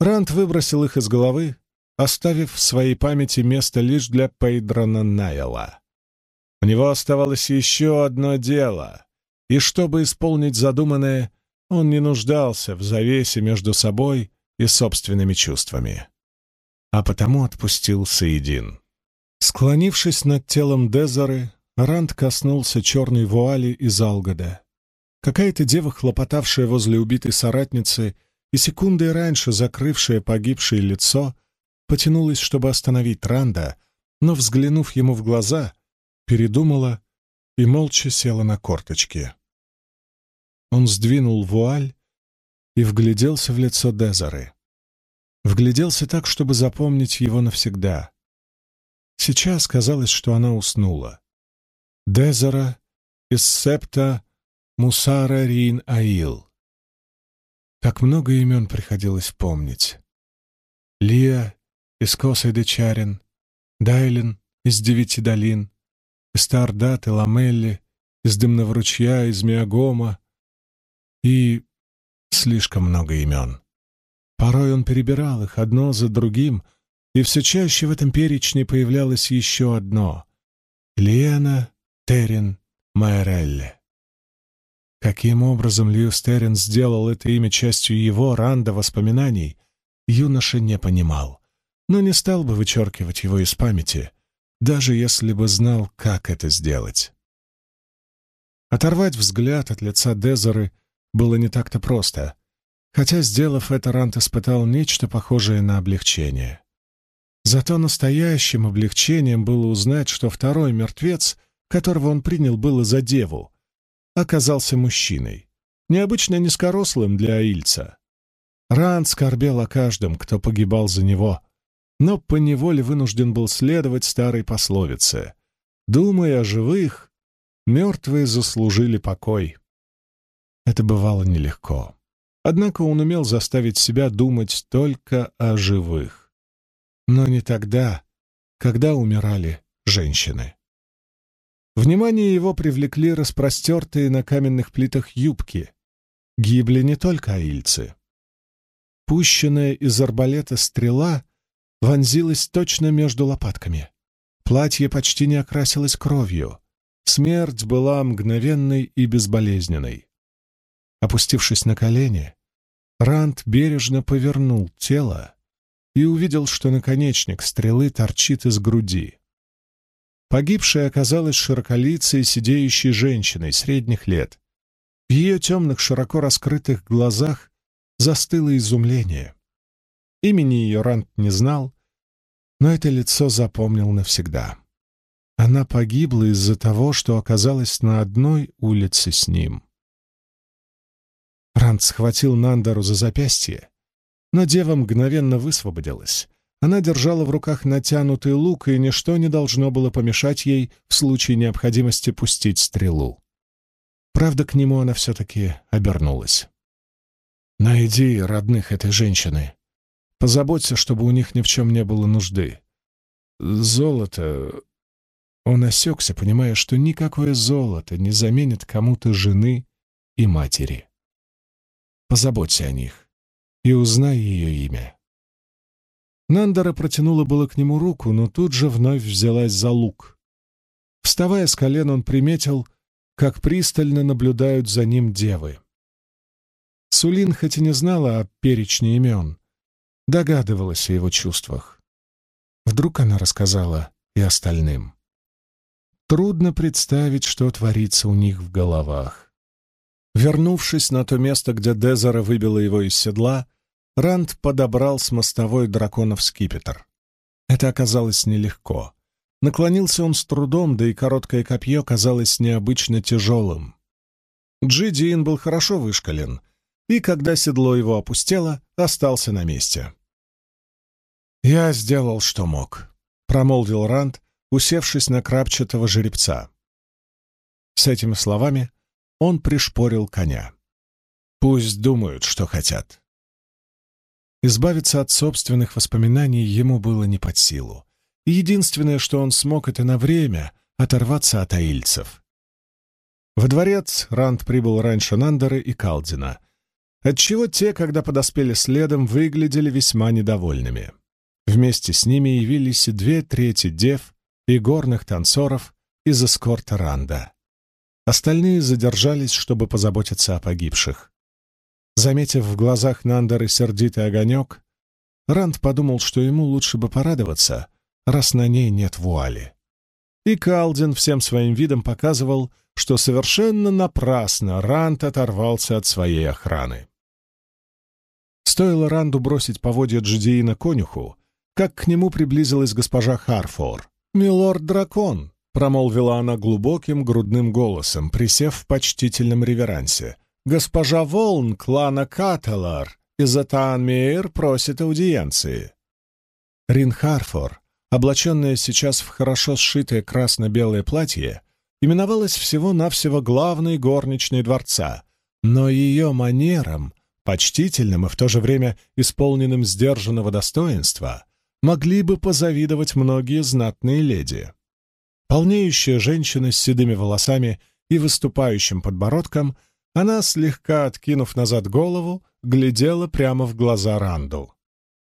[SPEAKER 1] Рант выбросил их из головы, оставив в своей памяти место лишь для Пейдрона Найла. У него оставалось еще одно дело, и чтобы исполнить задуманное, он не нуждался в завесе между собой и собственными чувствами. А потому отпустил Саидин. Склонившись над телом Дезоры, Ранд коснулся черной вуали из Алгода. Какая-то дева, хлопотавшая возле убитой соратницы и секундой раньше закрывшая погибшее лицо, потянулась, чтобы остановить Ранда, но, взглянув ему в глаза, передумала и молча села на корточки. Он сдвинул вуаль и вгляделся в лицо Дезары. Вгляделся так, чтобы запомнить его навсегда. Сейчас казалось, что она уснула. Дезара из септа Мусара Рин Аил. Так много имен приходилось помнить. Лия из Косы де Чарин, Дайлин из Девяти долин, Стардат и Ламелли из Дымного ручья, из Миагома и слишком много имен. Порой он перебирал их одно за другим, и все чаще в этом перечне появлялось еще одно — Лиена Терин Майорелли. Каким образом Льюис Террин сделал это имя частью его, Ранда, воспоминаний, юноша не понимал, но не стал бы вычеркивать его из памяти, даже если бы знал, как это сделать. Оторвать взгляд от лица Дезеры было не так-то просто, хотя, сделав это, Рант испытал нечто похожее на облегчение. Зато настоящим облегчением было узнать, что второй мертвец, которого он принял было за деву, оказался мужчиной, необычно низкорослым для аильца. Ранд скорбел о каждом, кто погибал за него, но поневоле вынужден был следовать старой пословице. Думая о живых, мертвые заслужили покой. Это бывало нелегко. Однако он умел заставить себя думать только о живых. Но не тогда, когда умирали женщины. Внимание его привлекли распростертые на каменных плитах юбки. Гибли не только аильцы. Пущенная из арбалета стрела вонзилась точно между лопатками. Платье почти не окрасилось кровью. Смерть была мгновенной и безболезненной. Опустившись на колени, Ранд бережно повернул тело и увидел, что наконечник стрелы торчит из груди. Погибшая оказалась широколицей, сидеющей женщиной средних лет. В ее темных, широко раскрытых глазах застыло изумление. Имени ее Рант не знал, но это лицо запомнил навсегда. Она погибла из-за того, что оказалась на одной улице с ним. Рант схватил Нандару за запястье, но дева мгновенно высвободилась. Она держала в руках натянутый лук, и ничто не должно было помешать ей в случае необходимости пустить стрелу. Правда, к нему она все-таки обернулась. «Найди родных этой женщины. Позаботься, чтобы у них ни в чем не было нужды. Золото...» Он осекся, понимая, что никакое золото не заменит кому-то жены и матери. Позаботься о них и узнай ее имя. Нандера протянула было к нему руку, но тут же вновь взялась за лук. Вставая с колен, он приметил, как пристально наблюдают за ним девы. Сулин хоть и не знала о перечне имен, догадывалась о его чувствах. Вдруг она рассказала и остальным. Трудно представить, что творится у них в головах. Вернувшись на то место, где Дезера выбила его из седла, Ранд подобрал с мостовой драконов скипетр. Это оказалось нелегко. Наклонился он с трудом, да и короткое копье казалось необычно тяжелым. Джидиин был хорошо вышкален, и, когда седло его опустело, остался на месте. «Я сделал, что мог», — промолвил Ранд, усевшись на крапчатого жеребца. С этими словами он пришпорил коня. «Пусть думают, что хотят». Избавиться от собственных воспоминаний ему было не под силу. Единственное, что он смог, это на время оторваться от аильцев. Во дворец Ранд прибыл раньше Нандера и Калдина, отчего те, когда подоспели следом, выглядели весьма недовольными. Вместе с ними явились и две трети дев и горных танцоров из эскорта Ранда. Остальные задержались, чтобы позаботиться о погибших. Заметив в глазах Нандеры сердитый огонек, Ранд подумал, что ему лучше бы порадоваться, раз на ней нет вуали. и Калдин всем своим видом показывал, что совершенно напрасно Рант оторвался от своей охраны. Стоило Ранду бросить поводья Джудиина конюху, как к нему приблизилась госпожа Харфор. «Милорд-дракон!» — промолвила она глубоким грудным голосом, присев в почтительном реверансе. «Госпожа Волн клана Каталар из Атаан-Мейер просит аудиенции». Рин Харфор, облаченная сейчас в хорошо сшитое красно-белое платье, именовалась всего-навсего главной горничной дворца, но ее манерам, почтительным и в то же время исполненным сдержанного достоинства, могли бы позавидовать многие знатные леди. Полнеющая женщина с седыми волосами и выступающим подбородком, она, слегка откинув назад голову, глядела прямо в глаза Ранду.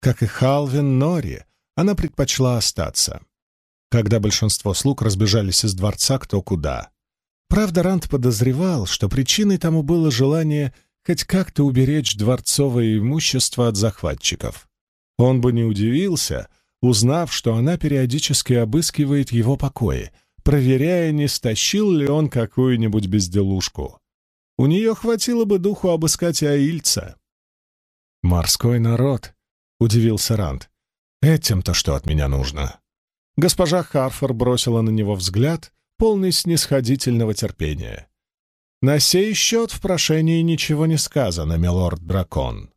[SPEAKER 1] Как и Халвин Нори, она предпочла остаться, когда большинство слуг разбежались из дворца кто куда. Правда, Ранд подозревал, что причиной тому было желание хоть как-то уберечь дворцовое имущество от захватчиков. Он бы не удивился, узнав, что она периодически обыскивает его покои, проверяя, не стащил ли он какую-нибудь безделушку. У нее хватило бы духу обыскать и Аильца. «Морской народ», — удивился Ранд. «Этим-то что от меня нужно?» Госпожа Харфор бросила на него взгляд, полный снисходительного терпения. «На сей счет в прошении ничего не сказано, милорд-дракон».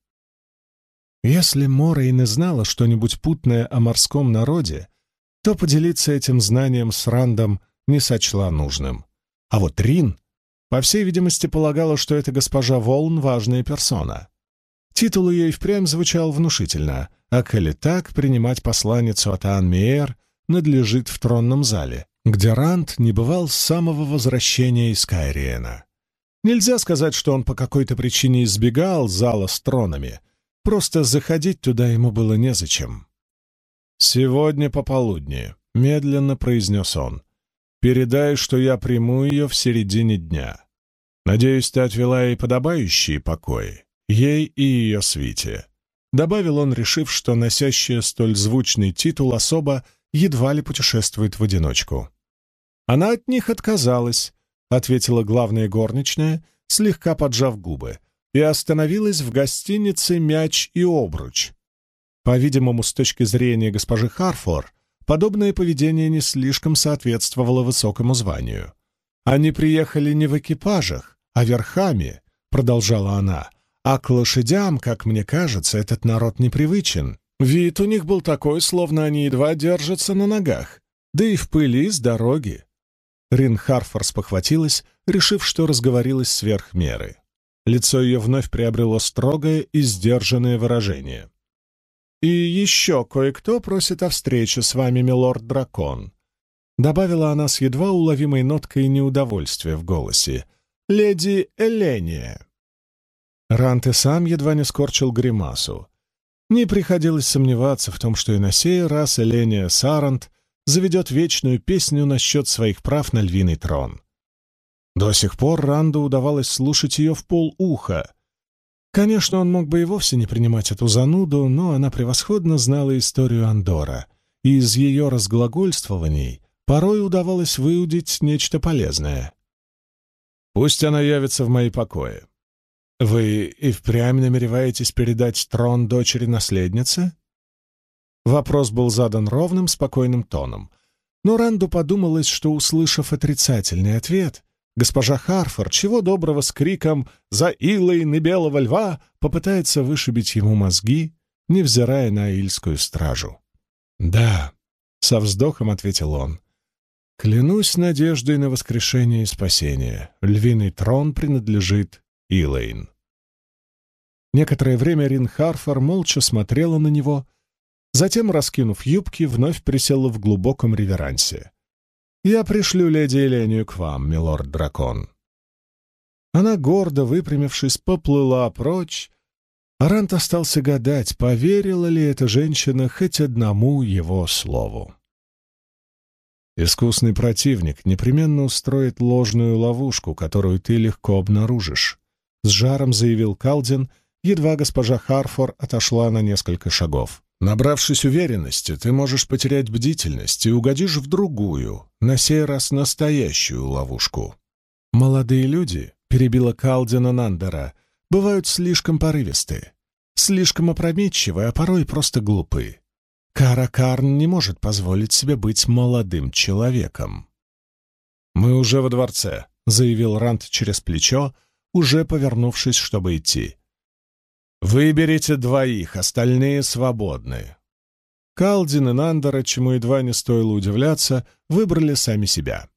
[SPEAKER 1] Если Морейн и знала что-нибудь путное о морском народе, то поделиться этим знанием с Рандом не сочла нужным. А вот Рин, по всей видимости, полагала, что эта госпожа Волн — важная персона. Титул ее и впрямь звучал внушительно, а коли так, принимать посланницу от Анмиэр надлежит в тронном зале, где Рант не бывал с самого возвращения из Кайриена. Нельзя сказать, что он по какой-то причине избегал зала с тронами, просто заходить туда ему было незачем. «Сегодня пополудни», — медленно произнес он, — «передай, что я приму ее в середине дня. Надеюсь, ты отвела ей подобающие покои ей и ее свите. Добавил он, решив, что носящая столь звучный титул особо едва ли путешествует в одиночку. Она от них отказалась, ответила главная горничная, слегка поджав губы, и остановилась в гостинице «Мяч и обруч». По-видимому, с точки зрения госпожи Харфор, подобное поведение не слишком соответствовало высокому званию. «Они приехали не в экипажах, а верхами», — продолжала она, а к лошадям, как мне кажется, этот народ непривычен. Вид у них был такой, словно они едва держатся на ногах, да и в пыли с дороги. Рин Харфорс похватилась, решив, что разговорилась сверх меры. Лицо ее вновь приобрело строгое и сдержанное выражение. «И еще кое-кто просит о встрече с вами, милорд-дракон», — добавила она с едва уловимой ноткой неудовольствия в голосе. «Леди Эления». Ранте сам едва не скорчил гримасу. Не приходилось сомневаться в том, что и на сей раз Эления Сарант заведет вечную песню насчет своих прав на львиный трон. До сих пор Ранду удавалось слушать ее в полуха. Конечно, он мог бы и вовсе не принимать эту зануду, но она превосходно знала историю Андора, и из ее разглагольствований порой удавалось выудить нечто полезное. «Пусть она явится в мои покои», «Вы и впрямь намереваетесь передать трон дочери-наследницы?» Вопрос был задан ровным, спокойным тоном. Но Ранду подумалось, что, услышав отрицательный ответ, госпожа Харфор, чего доброго с криком «За Илайн и Белого Льва!» попытается вышибить ему мозги, невзирая на Ильскую стражу. «Да», — со вздохом ответил он, — «клянусь надеждой на воскрешение и спасение. Львиный трон принадлежит Илэйн. Некоторое время Рин Харфор молча смотрела на него, затем, раскинув юбки, вновь присела в глубоком реверансе. «Я пришлю леди Элению к вам, милорд-дракон». Она, гордо выпрямившись, поплыла прочь, а Рант остался гадать, поверила ли эта женщина хоть одному его слову. Искусный противник непременно устроит ложную ловушку, которую ты легко обнаружишь. С жаром заявил Калдин, едва госпожа Харфор отошла на несколько шагов. Набравшись уверенности, ты можешь потерять бдительность и угодишь в другую, на сей раз настоящую ловушку. Молодые люди, перебила Калдина Нандера, бывают слишком порывисты, слишком опрометчивы, а порой просто глупы. Кара Карн не может позволить себе быть молодым человеком. «Мы уже во дворце», — заявил Рант через плечо, уже повернувшись, чтобы идти. «Выберите двоих, остальные свободны». Калдин и Нандера, чему едва не стоило удивляться, выбрали сами себя.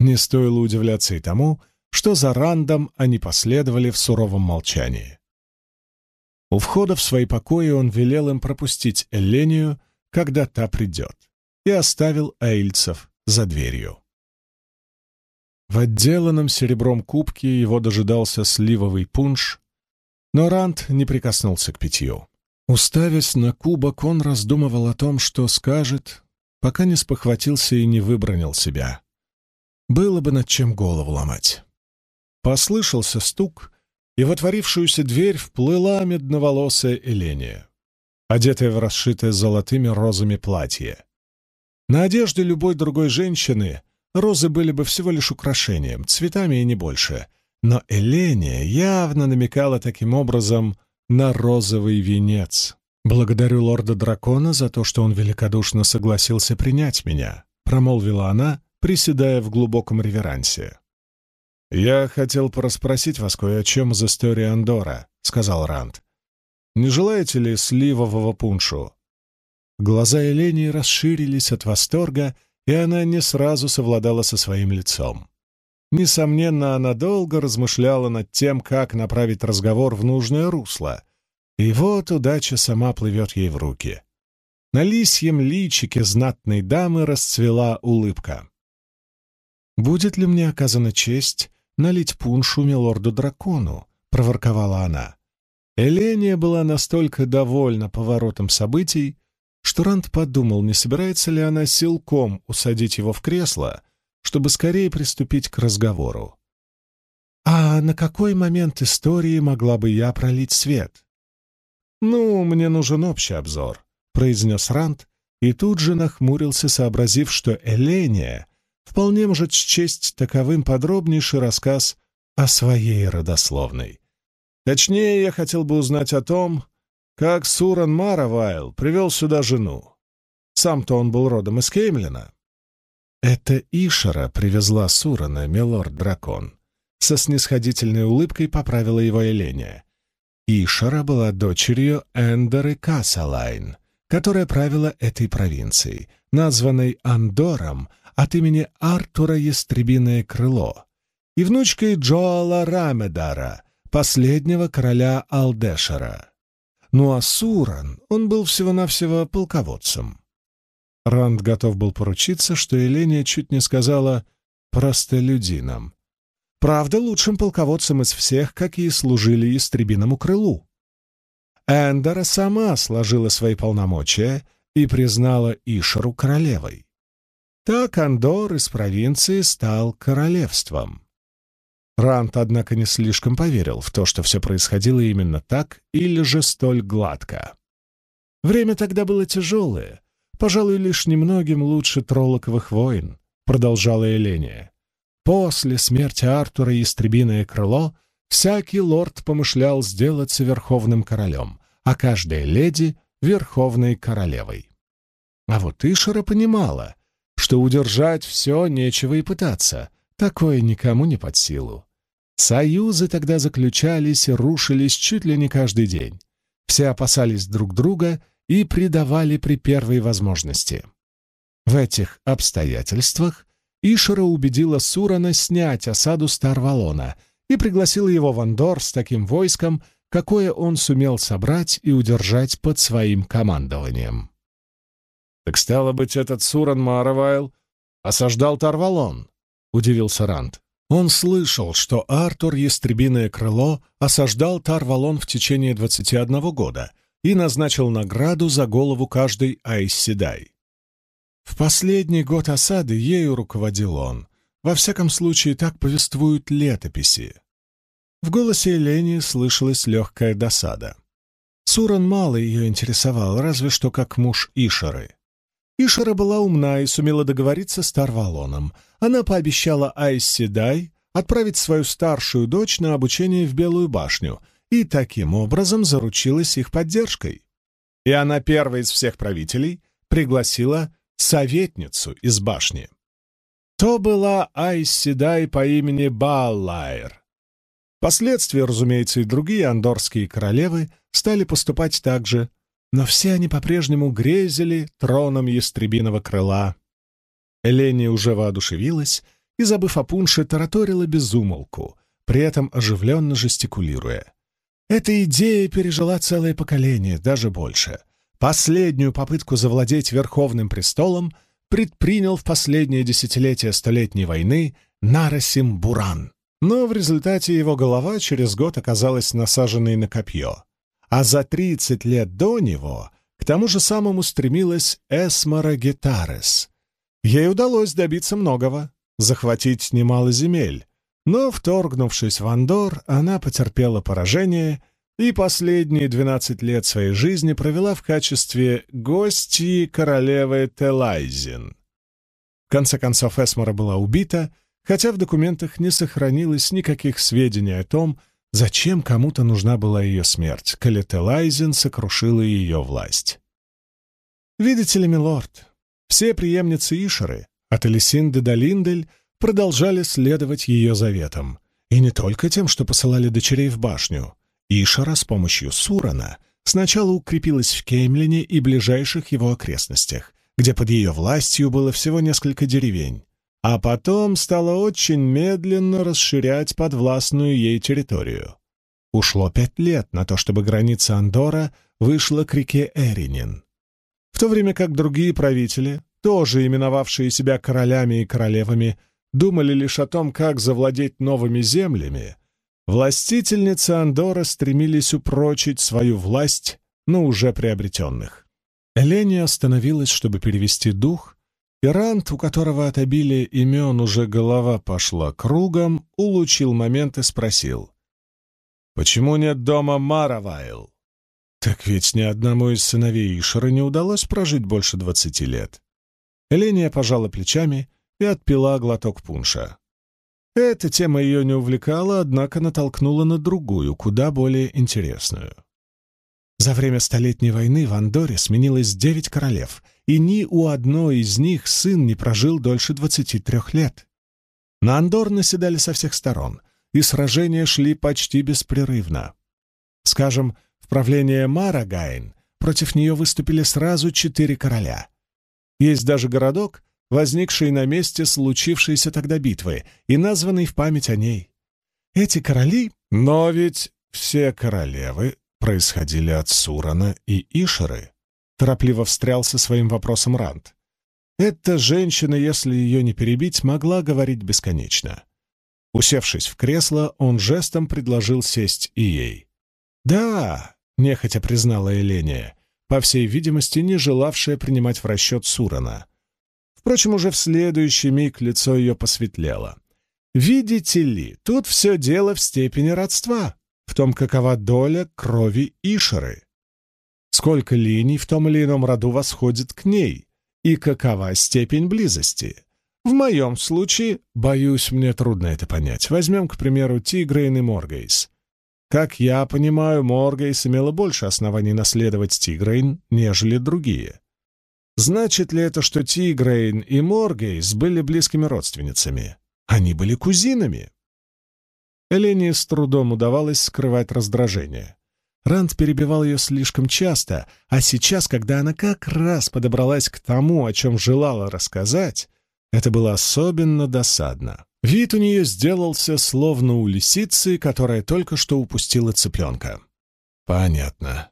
[SPEAKER 1] Не стоило удивляться и тому, что за Рандом они последовали в суровом молчании. У входа в свои покои он велел им пропустить Элению, когда та придет, и оставил аильцев за дверью. В отделанном серебром кубке его дожидался сливовый пунш, но Ранд не прикоснулся к питью. Уставясь на кубок, он раздумывал о том, что скажет, пока не спохватился и не выбронил себя. Было бы над чем голову ломать. Послышался стук, и в отворившуюся дверь вплыла медноволосая Эления, одетая в расшитое золотыми розами платье. На одежде любой другой женщины розы были бы всего лишь украшением, цветами и не больше, но Эления явно намекала таким образом на розовый венец. «Благодарю лорда-дракона за то, что он великодушно согласился принять меня», — промолвила она, приседая в глубоком реверансе. «Я хотел порасспросить вас кое о чем из истории Андора», — сказал Ранд. «Не желаете ли сливового пуншу?» Глаза Елении расширились от восторга, и она не сразу совладала со своим лицом. Несомненно, она долго размышляла над тем, как направить разговор в нужное русло, и вот удача сама плывет ей в руки. На лисьем личике знатной дамы расцвела улыбка. «Будет ли мне оказана честь налить пуншу милорду-дракону», — проворковала она. Эления была настолько довольна поворотом событий, что Ранд подумал, не собирается ли она силком усадить его в кресло, чтобы скорее приступить к разговору. «А на какой момент истории могла бы я пролить свет?» «Ну, мне нужен общий обзор», — произнес Ранд, и тут же нахмурился, сообразив, что Эления вполне может счесть таковым подробнейший рассказ о своей родословной. Точнее, я хотел бы узнать о том, как Суран Маравайл привел сюда жену. Сам-то он был родом из Кеймлина. Это Ишара привезла Сурана, милорд-дракон. Со снисходительной улыбкой поправила его Еленя. Ишара была дочерью Эндеры Касалайн, которая правила этой провинцией, названной Андором от имени Артура Ястребиное Крыло и внучкой Джоала Рамедара, последнего короля Алдешера. Ну а Суран, он был всего-навсего полководцем. Ранд готов был поручиться, что Еленя чуть не сказала «простолюдинам». Правда, лучшим полководцем из всех, какие служили Ястребиному крылу. Эндера сама сложила свои полномочия и признала Ишару королевой. Так Андор из провинции стал королевством. Рант, однако, не слишком поверил в то, что все происходило именно так или же столь гладко. Время тогда было тяжелое, пожалуй, лишь немногим лучше троллоковых войн, продолжала Еления. После смерти Артура Истребиное крыло всякий лорд помышлял сделаться верховным королем, а каждая леди — верховной королевой. А вот Ишера понимала, что удержать все нечего и пытаться, такое никому не под силу. Союзы тогда заключались и рушились чуть ли не каждый день. Все опасались друг друга и предавали при первой возможности. В этих обстоятельствах Ишера убедила Сурана снять осаду Старвалона и пригласила его в Андор с таким войском, какое он сумел собрать и удержать под своим командованием. «Так стало быть, этот Суран Маравайл осаждал Тарвалон?» — удивился Ранд. Он слышал, что Артур Ястребиное Крыло осаждал Тарвалон в течение 21 года и назначил награду за голову каждой Айсседай. В последний год осады ею руководил он. Во всяком случае, так повествуют летописи. В голосе Лени слышалась легкая досада. Суран мало ее интересовал, разве что как муж Ишары. Ишара была умна и сумела договориться с Тарвалоном. Она пообещала Айси Дай отправить свою старшую дочь на обучение в Белую башню и таким образом заручилась их поддержкой. И она первая из всех правителей пригласила советницу из башни. То была Айси Дай по имени Баллайр. Впоследствии, разумеется, и другие андорские королевы стали поступать так же, но все они по-прежнему грезили троном ястребиного крыла. Элени уже воодушевилась и, забыв о пунше, тараторила безумолку, при этом оживленно жестикулируя. Эта идея пережила целое поколение, даже больше. Последнюю попытку завладеть Верховным престолом предпринял в последнее десятилетие Столетней войны Нарасим Буран. Но в результате его голова через год оказалась насаженной на копье а за 30 лет до него к тому же самому стремилась Эсмара Гитарес. Ей удалось добиться многого, захватить немало земель, но, вторгнувшись в Андор, она потерпела поражение и последние 12 лет своей жизни провела в качестве гостьи королевы Телайзин. В конце концов, Эсмара была убита, хотя в документах не сохранилось никаких сведений о том, Зачем кому-то нужна была ее смерть, коли Телайзен сокрушила ее власть? Видите ли, милорд, все преемницы Ишеры, от Элисинды до Линдель, продолжали следовать ее заветам. И не только тем, что посылали дочерей в башню. Ишера с помощью Сурана сначала укрепилась в Кеймлине и ближайших его окрестностях, где под ее властью было всего несколько деревень, а потом стала очень медленно расширять подвластную ей территорию. Ушло пять лет на то, чтобы граница Андора вышла к реке Эринин. В то время как другие правители, тоже именовавшие себя королями и королевами, думали лишь о том, как завладеть новыми землями, властительницы Андора стремились упрочить свою власть на уже приобретенных. Эления остановилась, чтобы перевести дух, Ирант, у которого от обилия имен уже голова пошла кругом, улучил момент и спросил. «Почему нет дома Маравайл?» «Так ведь ни одному из сыновей Ишера не удалось прожить больше двадцати лет». Эления пожала плечами и отпила глоток пунша. Эта тема ее не увлекала, однако натолкнула на другую, куда более интересную. За время Столетней войны в Андоре сменилось девять королев, и ни у одной из них сын не прожил дольше двадцати трех лет. На Андор наседали со всех сторон, и сражения шли почти беспрерывно. Скажем, в правление Марагайн против нее выступили сразу четыре короля. Есть даже городок, возникший на месте случившейся тогда битвы и названный в память о ней. Эти короли... Но ведь все королевы происходили от Сурана и Ишеры, торопливо встрял со своим вопросом Ранд. Эта женщина, если ее не перебить, могла говорить бесконечно. Усевшись в кресло, он жестом предложил сесть и ей. «Да», — нехотя признала Эления, по всей видимости, не желавшая принимать в расчет Сурана. Впрочем, уже в следующий миг лицо ее посветлело. «Видите ли, тут все дело в степени родства, в том, какова доля крови Ишеры сколько линий в том или ином роду восходит к ней и какова степень близости. В моем случае, боюсь, мне трудно это понять. Возьмем, к примеру, Тигрейн и Моргейс. Как я понимаю, Моргейс имела больше оснований наследовать Тигрейн, нежели другие. Значит ли это, что Тигрейн и Моргейс были близкими родственницами? Они были кузинами. Илэйн с трудом удавалось скрывать раздражение. Ранд перебивал ее слишком часто, а сейчас, когда она как раз подобралась к тому, о чем желала рассказать, это было особенно досадно. Вид у нее сделался словно у лисицы, которая только что упустила цыпленка. «Понятно.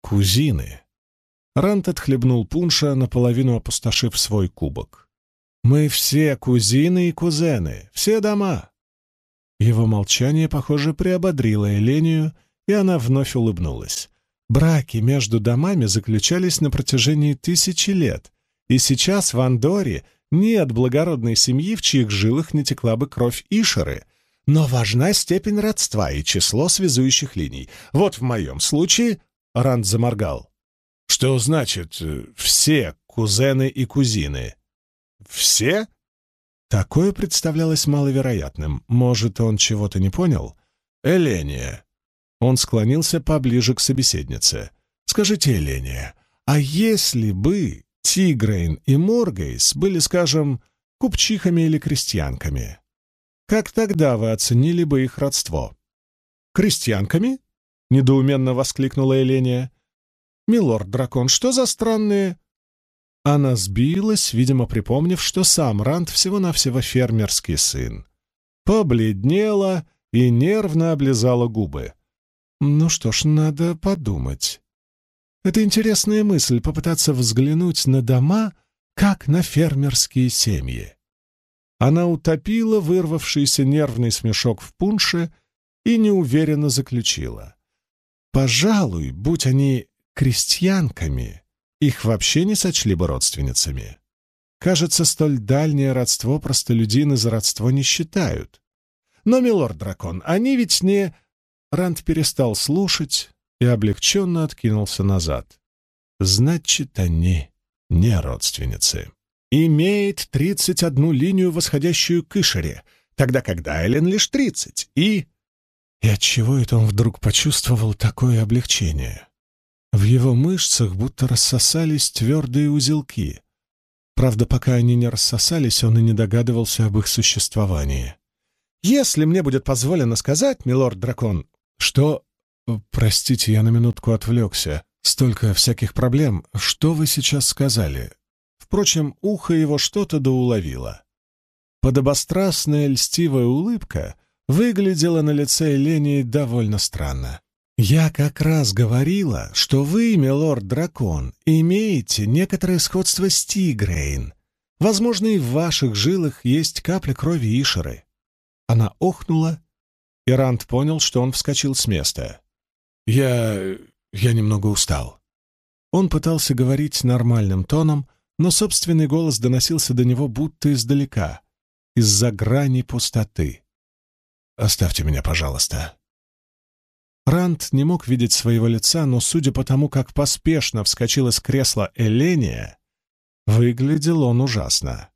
[SPEAKER 1] Кузины». Рант отхлебнул пунша, наполовину опустошив свой кубок. «Мы все кузины и кузены, все дома». Его молчание, похоже, приободрило Элению, и она вновь улыбнулась. Браки между домами заключались на протяжении тысячи лет, и сейчас в Андоре нет благородной семьи, в чьих жилах не текла бы кровь Ишеры, но важна степень родства и число связующих линий. Вот в моем случае Ранд заморгал. «Что значит э, «все кузены и кузины»?» «Все?» Такое представлялось маловероятным. Может, он чего-то не понял? «Эления». Он склонился поближе к собеседнице. «Скажите, Эления, а если бы Тигрейн и Моргейс были, скажем, купчихами или крестьянками, как тогда вы оценили бы их родство?» «Крестьянками?» — недоуменно воскликнула Эления. «Милорд-дракон, что за странные...» Она сбилась, видимо, припомнив, что сам Рант всего-навсего фермерский сын. Побледнела и нервно облизала губы. «Ну что ж, надо подумать. Это интересная мысль — попытаться взглянуть на дома, как на фермерские семьи». Она утопила вырвавшийся нервный смешок в пунше и неуверенно заключила. «Пожалуй, будь они крестьянками, их вообще не сочли бы родственницами. Кажется, столь дальнее родство простолюдины за родство не считают. Но, милорд-дракон, они ведь не... Ранд перестал слушать и облегченно откинулся назад. Значит, они не родственницы. Имеет тридцать одну линию, восходящую к Ишере, тогда как Дайлен лишь тридцать, и... И отчего это он вдруг почувствовал такое облегчение? В его мышцах будто рассосались твердые узелки. Правда, пока они не рассосались, он и не догадывался об их существовании. «Если мне будет позволено сказать, милорд-дракон, что...» «Простите, я на минутку отвлекся. Столько всяких проблем. Что вы сейчас сказали?» Впрочем, ухо его что-то доуловило. Подобострастная льстивая улыбка выглядела на лице Элении довольно странно. «Я как раз говорила, что вы, милорд-дракон, имеете некоторое сходство с Тигрейн. Возможно, и в ваших жилах есть капля крови Ишеры». Она охнула, и Ранд понял, что он вскочил с места. «Я... я немного устал». Он пытался говорить нормальным тоном, но собственный голос доносился до него будто издалека, из-за грани пустоты. «Оставьте меня, пожалуйста». Рант не мог видеть своего лица, но, судя по тому, как поспешно вскочила с кресла Эления, выглядел он ужасно.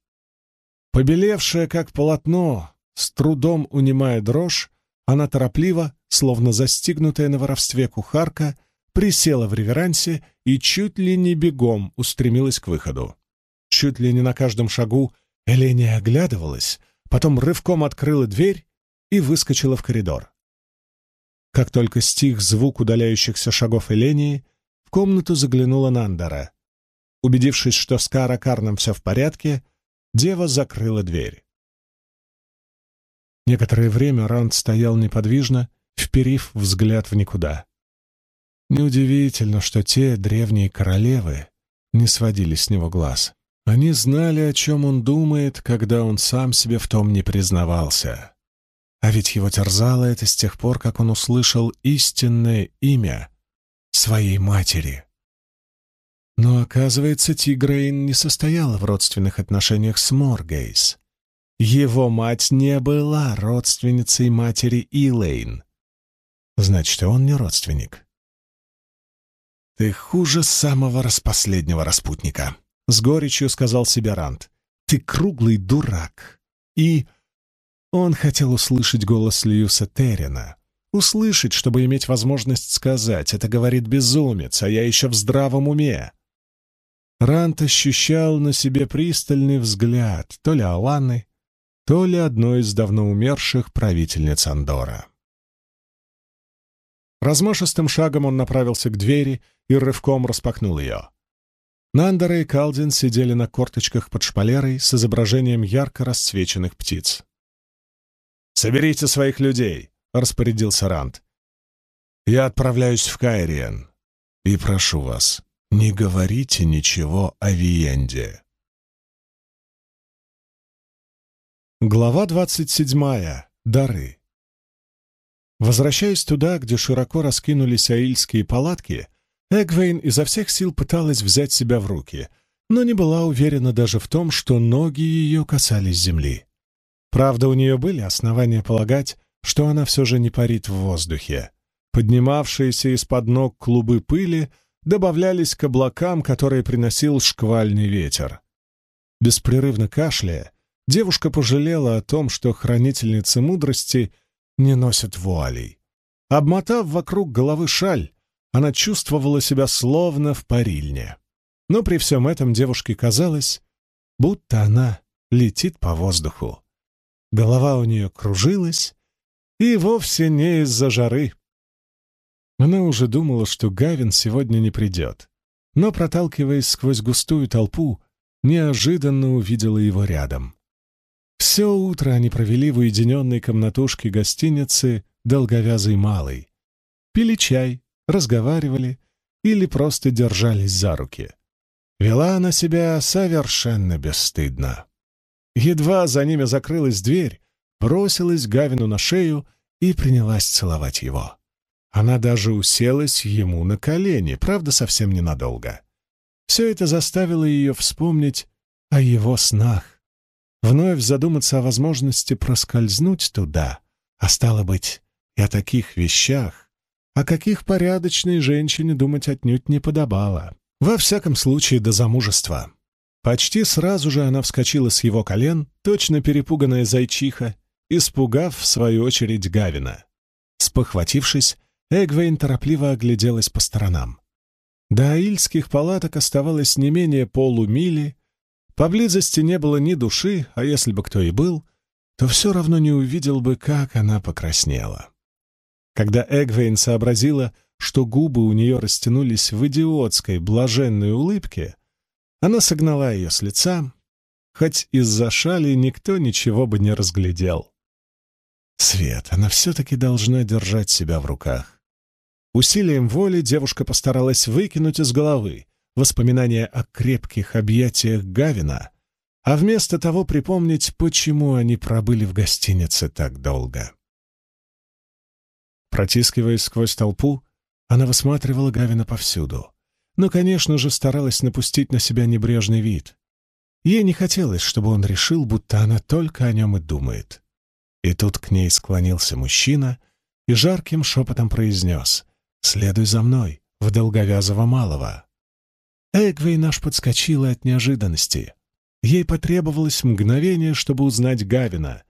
[SPEAKER 1] Побелевшая, как полотно, с трудом унимая дрожь, она торопливо, словно застигнутая на воровстве кухарка, присела в реверансе и чуть ли не бегом устремилась к выходу. Чуть ли не на каждом шагу Эления оглядывалась, потом рывком открыла дверь и выскочила в коридор. Как только стих звук удаляющихся шагов Элении, в комнату заглянула Нандара. Убедившись, что с Каракарном все в порядке, дева закрыла дверь. Некоторое время Ранд стоял неподвижно, вперив взгляд в никуда. Неудивительно, что те древние королевы не сводили с него глаз. Они знали, о чем он думает, когда он сам себе в том не признавался. А ведь его терзало это с тех пор, как он услышал истинное имя своей матери. Но, оказывается, Тигрейн не состояла в родственных отношениях с Моргейс. Его мать не была родственницей матери Илэйн. Значит, он не родственник. «Ты хуже самого распоследнего распутника», — с горечью сказал себе Рант. «Ты круглый дурак. И...» Он хотел услышать голос Льюса Террина. Услышать, чтобы иметь возможность сказать «это говорит безумец, а я еще в здравом уме». Рант ощущал на себе пристальный взгляд то ли Аланы, то ли одной из давно умерших правительниц Андора. Размашистым шагом он направился к двери и рывком распахнул ее. Нандера и Калдин сидели на корточках под шпалерой с изображением ярко расцвеченных птиц. «Соберите своих людей», — распорядился Ранд. «Я отправляюсь в Кайриен. И прошу вас, не говорите ничего о Виенде». Глава двадцать седьмая. Дары. Возвращаясь туда, где широко раскинулись аильские палатки, Эгвейн изо всех сил пыталась взять себя в руки, но не была уверена даже в том, что ноги ее касались земли. Правда, у нее были основания полагать, что она все же не парит в воздухе. Поднимавшиеся из-под ног клубы пыли добавлялись к облакам, которые приносил шквальный ветер. Беспрерывно кашляя, девушка пожалела о том, что хранительницы мудрости не носят вуалей. Обмотав вокруг головы шаль, она чувствовала себя словно в парильне. Но при всем этом девушке казалось, будто она летит по воздуху. Голова у нее кружилась, и вовсе не из-за жары. Она уже думала, что Гавин сегодня не придет, но, проталкиваясь сквозь густую толпу, неожиданно увидела его рядом. Все утро они провели в уединенной комнатушке гостиницы «Долговязый малый». Пили чай, разговаривали или просто держались за руки. Вела она себя совершенно бесстыдно. Едва за ними закрылась дверь, бросилась Гавину на шею и принялась целовать его. Она даже уселась ему на колени, правда, совсем ненадолго. Все это заставило ее вспомнить о его снах, вновь задуматься о возможности проскользнуть туда, а стало быть, и о таких вещах, о каких порядочной женщине думать отнюдь не подобало. Во всяком случае, до замужества. Почти сразу же она вскочила с его колен, точно перепуганная зайчиха, испугав, в свою очередь, Гавина. Спохватившись, Эгвейн торопливо огляделась по сторонам. До аильских палаток оставалось не менее полумили, поблизости не было ни души, а если бы кто и был, то все равно не увидел бы, как она покраснела. Когда Эгвейн сообразила, что губы у нее растянулись в идиотской, блаженной улыбке, она согнала ее с лица, хоть из-за шали никто ничего бы не разглядел. Свет, она все-таки должна держать себя в руках. Усилием воли девушка постаралась выкинуть из головы воспоминания о крепких объятиях Гавина, а вместо того припомнить, почему они пробыли в гостинице так долго. Протискиваясь сквозь толпу, она высматривала Гавина повсюду, но, конечно же, старалась напустить на себя небрежный вид. Ей не хотелось, чтобы он решил, будто она только о нем и думает. И тут к ней склонился мужчина и жарким шепотом произнес «Следуй за мной, в долговязого малого». Эгвей наш подскочила от неожиданности. Ей потребовалось мгновение, чтобы узнать Гавина.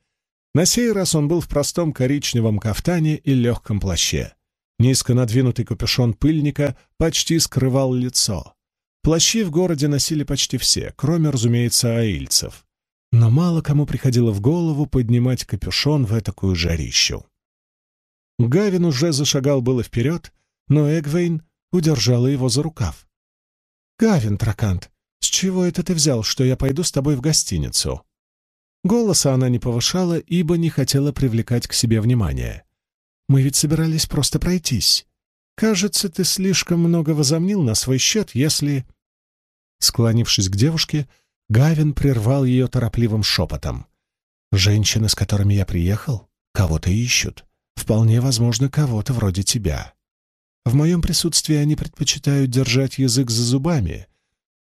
[SPEAKER 1] На сей раз он был в простом коричневом кафтане и легком плаще. Низко надвинутый капюшон пыльника почти скрывал лицо. Плащи в городе носили почти все, кроме, разумеется, аильцев. Но мало кому приходило в голову поднимать капюшон в этакую жарищу. Гавин уже зашагал было вперед, но Эгвейн удержала его за рукав. «Гавин, Тракант, с чего это ты взял, что я пойду с тобой в гостиницу?» Голоса она не повышала, ибо не хотела привлекать к себе внимание. Мы ведь собирались просто пройтись. Кажется, ты слишком много возомнил на свой счет, если...» Склонившись к девушке, Гавин прервал ее торопливым шепотом. «Женщины, с которыми я приехал, кого-то ищут. Вполне возможно, кого-то вроде тебя. В моем присутствии они предпочитают держать язык за зубами.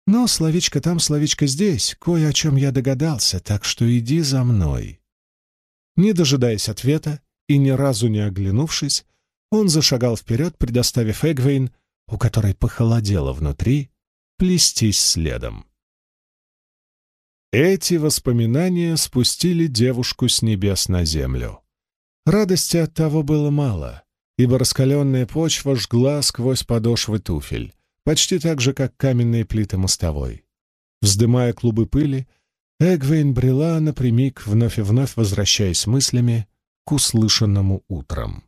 [SPEAKER 1] Но словечко там, словечко здесь, кое о чем я догадался, так что иди за мной». Не дожидаясь ответа, и ни разу не оглянувшись, он зашагал вперед, предоставив Эгвейн, у которой похолодело внутри, плестись следом. Эти воспоминания спустили девушку с небес на землю. Радости от того было мало, ибо раскаленная почва жгла сквозь подошвы туфель, почти так же, как каменные плиты мостовой. Вздымая клубы пыли, Эгвейн брела напрямик, вновь и вновь возвращаясь мыслями к услышанному утром.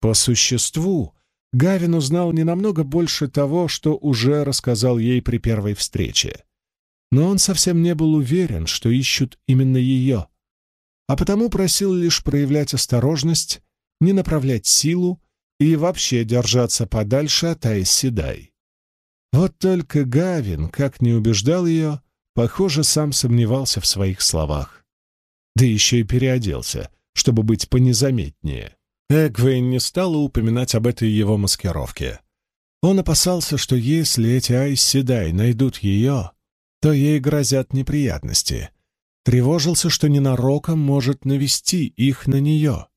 [SPEAKER 1] По существу, Гавин узнал не намного больше того, что уже рассказал ей при первой встрече. Но он совсем не был уверен, что ищут именно ее, а потому просил лишь проявлять осторожность, не направлять силу и вообще держаться подальше от Айс Вот только Гавин, как не убеждал ее, похоже, сам сомневался в своих словах. Да еще и переоделся, чтобы быть понезаметнее. Эгвейн не стала упоминать об этой его маскировке. Он опасался, что если эти Айсседай найдут ее, то ей грозят неприятности. Тревожился, что ненароком может навести их на нее.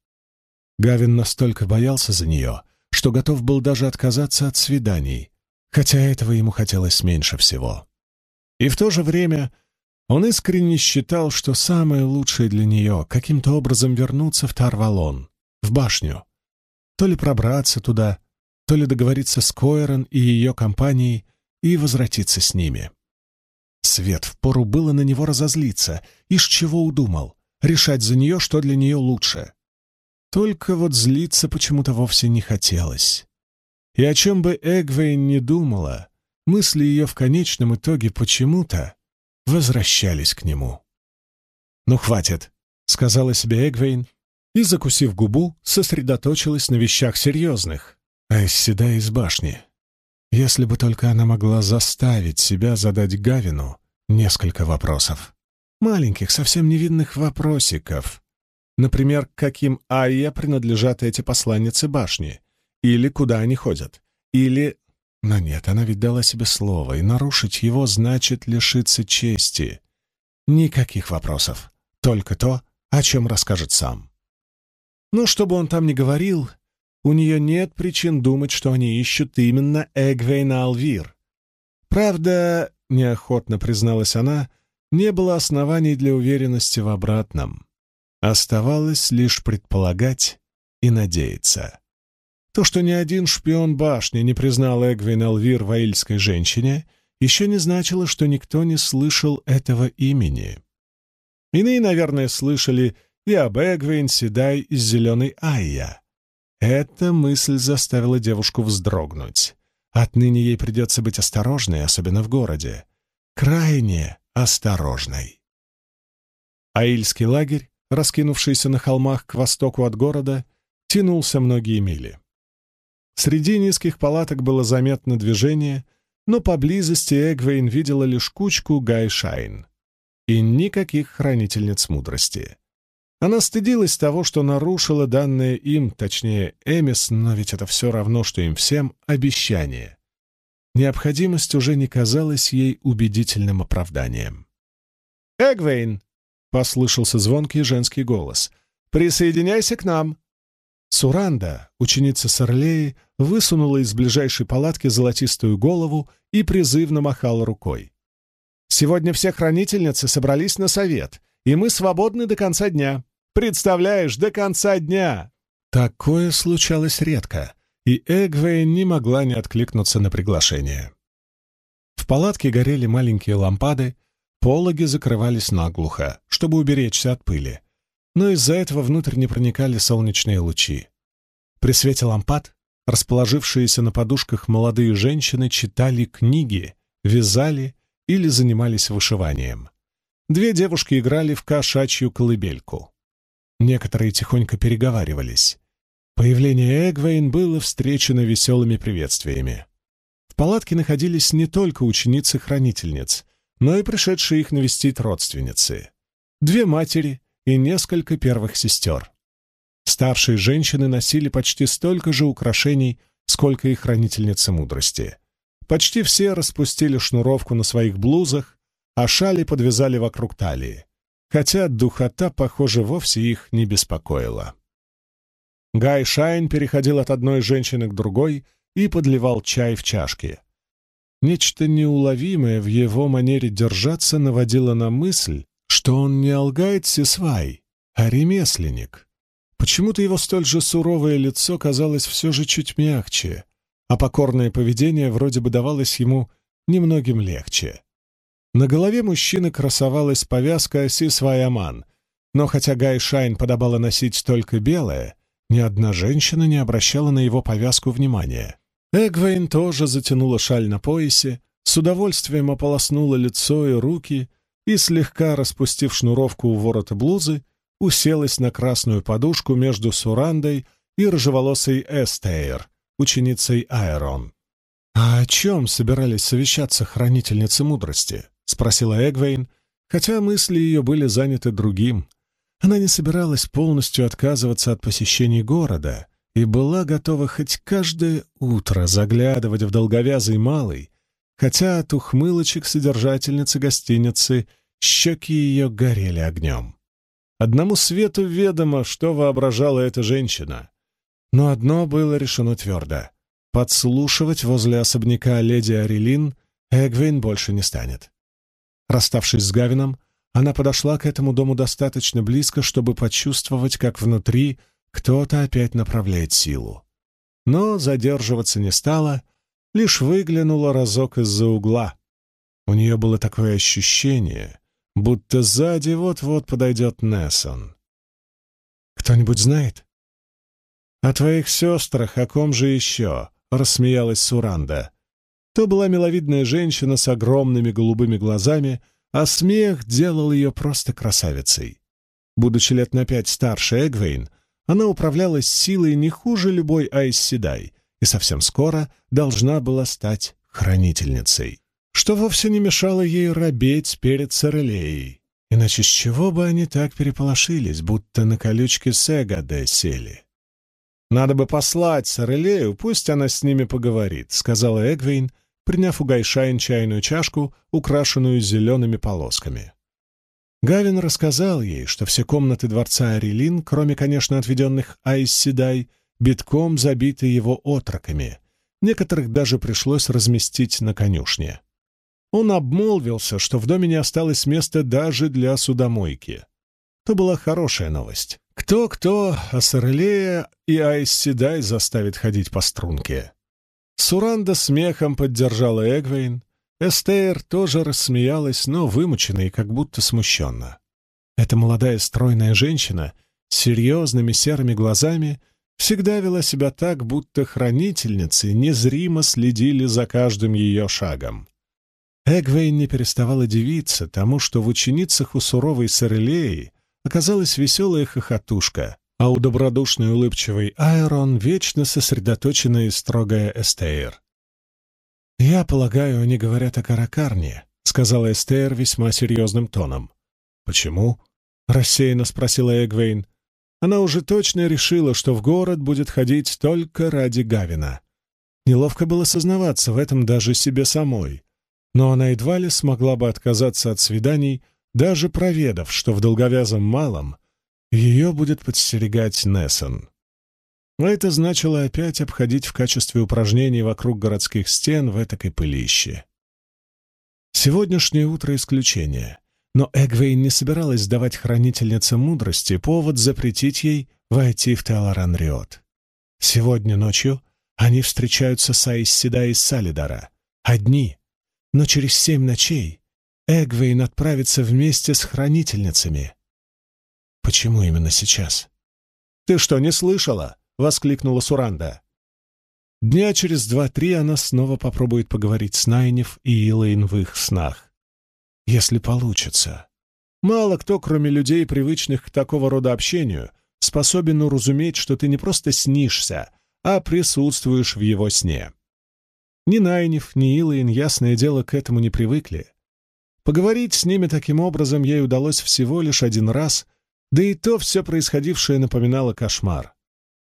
[SPEAKER 1] Гавин настолько боялся за нее, что готов был даже отказаться от свиданий, хотя этого ему хотелось меньше всего. И в то же время он искренне считал, что самое лучшее для нее — каким-то образом вернуться в Тарвалон, в башню. То ли пробраться туда, то ли договориться с Койрон и ее компанией и возвратиться с ними. Свет впору было на него разозлиться, ишь чего удумал, решать за нее, что для нее лучше. Только вот злиться почему-то вовсе не хотелось. И о чем бы Эгвейн не думала, мысли ее в конечном итоге почему-то возвращались к нему. «Ну, хватит», — сказала себе Эгвейн, и, закусив губу, сосредоточилась на вещах серьезных, а исседая из башни. Если бы только она могла заставить себя задать Гавину несколько вопросов. Маленьких, совсем невинных вопросиков. Например, каким Айя принадлежат эти посланницы башни? Или куда они ходят? Или... Но нет, она ведь дала себе слово, и нарушить его значит лишиться чести. Никаких вопросов, только то, о чем расскажет сам. Но что бы он там ни говорил, у нее нет причин думать, что они ищут именно Эгвейна Алвир. Правда, неохотно призналась она, не было оснований для уверенности в обратном. Оставалось лишь предполагать и надеяться. То, что ни один шпион башни не признал Эгвин Элвир ваильской женщине, еще не значило, что никто не слышал этого имени. Иные, наверное, слышали и об Эгвейн Седай из «Зеленой Айя». Эта мысль заставила девушку вздрогнуть. Отныне ей придется быть осторожной, особенно в городе. Крайне осторожной. Аильский лагерь раскинувшийся на холмах к востоку от города, тянулся многие мили. Среди низких палаток было заметно движение, но поблизости Эгвейн видела лишь кучку гайшайн и никаких хранительниц мудрости. Она стыдилась того, что нарушила данное им, точнее Эмис, но ведь это все равно, что им всем, обещание. Необходимость уже не казалась ей убедительным оправданием. «Эгвейн!» — послышался звонкий женский голос. «Присоединяйся к нам!» Суранда, ученица Сорлеи, высунула из ближайшей палатки золотистую голову и призывно махала рукой. «Сегодня все хранительницы собрались на совет, и мы свободны до конца дня. Представляешь, до конца дня!» Такое случалось редко, и Эгвейн не могла не откликнуться на приглашение. В палатке горели маленькие лампады, Пологи закрывались наглухо, чтобы уберечься от пыли, но из-за этого внутрь не проникали солнечные лучи. При свете лампад расположившиеся на подушках молодые женщины читали книги, вязали или занимались вышиванием. Две девушки играли в кошачью колыбельку. Некоторые тихонько переговаривались. Появление Эгвейн было встречено веселыми приветствиями. В палатке находились не только ученицы-хранительниц — но и пришедшие их навестить родственницы. Две матери и несколько первых сестер. Старшие женщины носили почти столько же украшений, сколько и хранительницы мудрости. Почти все распустили шнуровку на своих блузах, а шали подвязали вокруг талии, хотя духота, похоже, вовсе их не беспокоила. Гай Шайн переходил от одной женщины к другой и подливал чай в чашки. Нечто неуловимое в его манере держаться наводило на мысль, что он не алгает Сисвай, а ремесленник. Почему-то его столь же суровое лицо казалось все же чуть мягче, а покорное поведение вроде бы давалось ему немногим легче. На голове мужчины красовалась повязка Сисвай-Аман, но хотя Гай Шайн подобало носить только белое, ни одна женщина не обращала на его повязку внимания. Эгвейн тоже затянула шаль на поясе, с удовольствием ополоснула лицо и руки и, слегка распустив шнуровку у ворота блузы, уселась на красную подушку между Сурандой и рыжеволосой Эстейр, ученицей Айрон. «А о чем собирались совещаться хранительницы мудрости?» — спросила Эгвейн, хотя мысли ее были заняты другим. Она не собиралась полностью отказываться от посещений города — и была готова хоть каждое утро заглядывать в долговязый малый, хотя от ухмылочек содержательницы гостиницы щеки ее горели огнем. Одному свету ведомо, что воображала эта женщина. Но одно было решено твердо — подслушивать возле особняка леди Арелин Эгвин больше не станет. Расставшись с Гавином, она подошла к этому дому достаточно близко, чтобы почувствовать, как внутри кто-то опять направляет силу. Но задерживаться не стала, лишь выглянула разок из-за угла. У нее было такое ощущение, будто сзади вот-вот подойдет Нессон. «Кто-нибудь знает?» «О твоих сестрах, о ком же еще?» — рассмеялась Суранда. То была миловидная женщина с огромными голубыми глазами, а смех делал ее просто красавицей. Будучи лет на пять старше Эгвейн, она управлялась силой не хуже любой Айз Седай и совсем скоро должна была стать хранительницей, что вовсе не мешало ей робеть перед Сорилеей. Иначе с чего бы они так переполошились, будто на колючке Сегаде сели? «Надо бы послать Сорилею, пусть она с ними поговорит», — сказала Эгвейн, приняв у Гайшайн чайную чашку, украшенную зелеными полосками. Гавин рассказал ей, что все комнаты дворца Арелин, кроме, конечно, отведенных Айсседай, битком забиты его отроками. Некоторых даже пришлось разместить на конюшне. Он обмолвился, что в доме не осталось места даже для судомойки. То была хорошая новость. Кто-кто, а Сорелея и Айсседай заставит ходить по струнке. Суранда смехом поддержала Эгвейн. Эстейр тоже рассмеялась, но вымученно и как будто смущенно. Эта молодая стройная женщина с серьезными серыми глазами всегда вела себя так, будто хранительницы незримо следили за каждым ее шагом. Эгвейн не переставала дивиться тому, что в ученицах у суровой Сорелеи оказалась веселая хохотушка, а у добродушной улыбчивой Айрон вечно сосредоточенная и строгая Эстейр. «Я полагаю, они говорят о Каракарне», — сказала Эстейр весьма серьезным тоном. «Почему?» — рассеянно спросила Эгвейн. Она уже точно решила, что в город будет ходить только ради Гавина. Неловко было сознаваться в этом даже себе самой, но она едва ли смогла бы отказаться от свиданий, даже проведав, что в долговязом малом — ее будет подстерегать Нессон. А это значило опять обходить в качестве упражнений вокруг городских стен в этакой пылище. Сегодняшнее утро исключение, но Эгвейн не собиралась давать хранительнице мудрости повод запретить ей войти в Телоран-Риот. Сегодня ночью они встречаются с Айсседа и Салидара. Одни, но через семь ночей Эгвейн отправится вместе с хранительницами — Почему именно сейчас? «Ты что, не слышала?» — воскликнула Суранда. Дня через два-три она снова попробует поговорить с Найнев и Илэйн в их снах. Если получится. Мало кто, кроме людей, привычных к такого рода общению, способен уразуметь, что ты не просто снишься, а присутствуешь в его сне. Ни Найнев, ни Илэйн, ясное дело, к этому не привыкли. Поговорить с ними таким образом ей удалось всего лишь один раз — да и то все происходившее напоминало кошмар.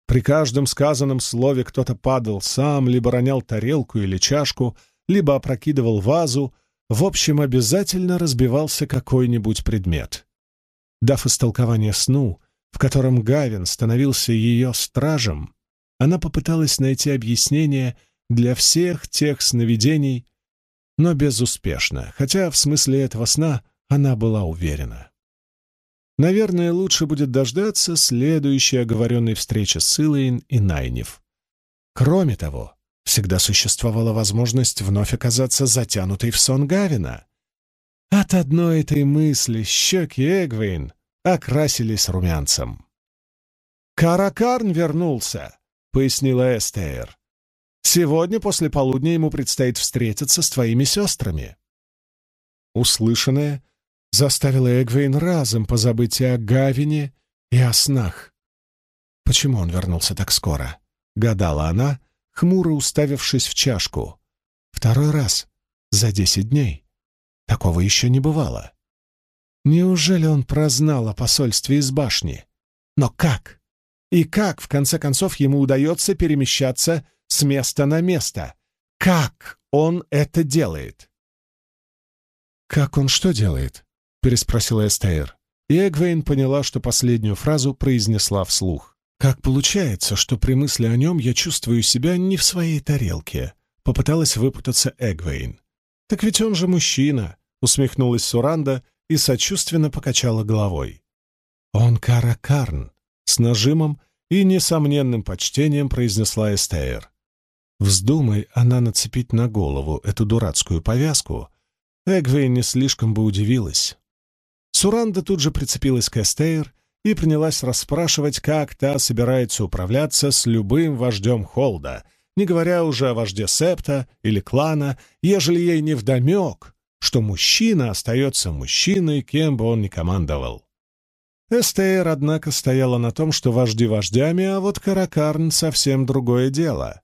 [SPEAKER 1] При каждом сказанном слове кто-то падал сам, либо ронял тарелку или чашку, либо опрокидывал вазу, в общем, обязательно разбивался какой-нибудь предмет. Дав истолкование сну, в котором Гавин становился ее стражем, она попыталась найти объяснение для всех тех сновидений, но безуспешно, хотя в смысле этого сна она была уверена. Наверное, лучше будет дождаться следующей оговоренной встречи с Илэйн и Найнев. Кроме того, всегда существовала возможность вновь оказаться затянутой в сон Гавина. От одной этой мысли щеки Эгвейн окрасились румянцем. «Каракарн вернулся», — пояснила Эстейр. «Сегодня после полудня ему предстоит встретиться с твоими сестрами». Услышанное — заставила Эгвейн разом позабыть о Гавине, и о снах. Почему он вернулся так скоро? Гадала она, хмуро уставившись в чашку. Второй раз за десять дней. Такого еще не бывало. Неужели он прознал о посольстве из башни? Но как? И как, в конце концов, ему удается перемещаться с места на место? Как он это делает? Как он что делает? переспросила Эстейр. и Эгвейн поняла, что последнюю фразу произнесла вслух. «Как получается, что при мысли о нем я чувствую себя не в своей тарелке?» — попыталась выпутаться Эгвейн. «Так ведь он же мужчина!» — усмехнулась Суранда и сочувственно покачала головой. «Он Каракарн!» — с нажимом и несомненным почтением произнесла Эстеер. Вздумай она нацепить на голову эту дурацкую повязку, Эгвейн не слишком бы удивилась. Суранда тут же прицепилась к Эстейр и принялась расспрашивать, как та собирается управляться с любым вождем Холда, не говоря уже о вожде Септа или клана, ежели ей не вдомек, что мужчина остается мужчиной, кем бы он ни командовал. Эстейр, однако, стояла на том, что вожди вождями, а вот Каракарн — совсем другое дело.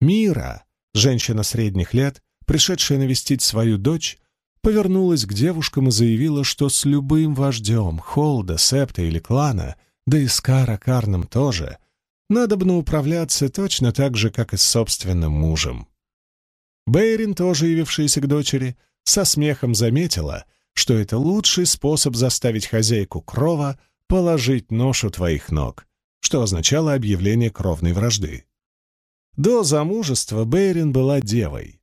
[SPEAKER 1] Мира, женщина средних лет, пришедшая навестить свою дочь, повернулась к девушкам и заявила, что с любым вождем Холда, Септа или клана, да и с Кара Карном тоже, надобно управляться точно так же, как и с собственным мужем. Бейрин, тоже явившаяся к дочери, со смехом заметила, что это лучший способ заставить хозяйку крова положить нож у твоих ног, что означало объявление кровной вражды. До замужества Бейрин была девой,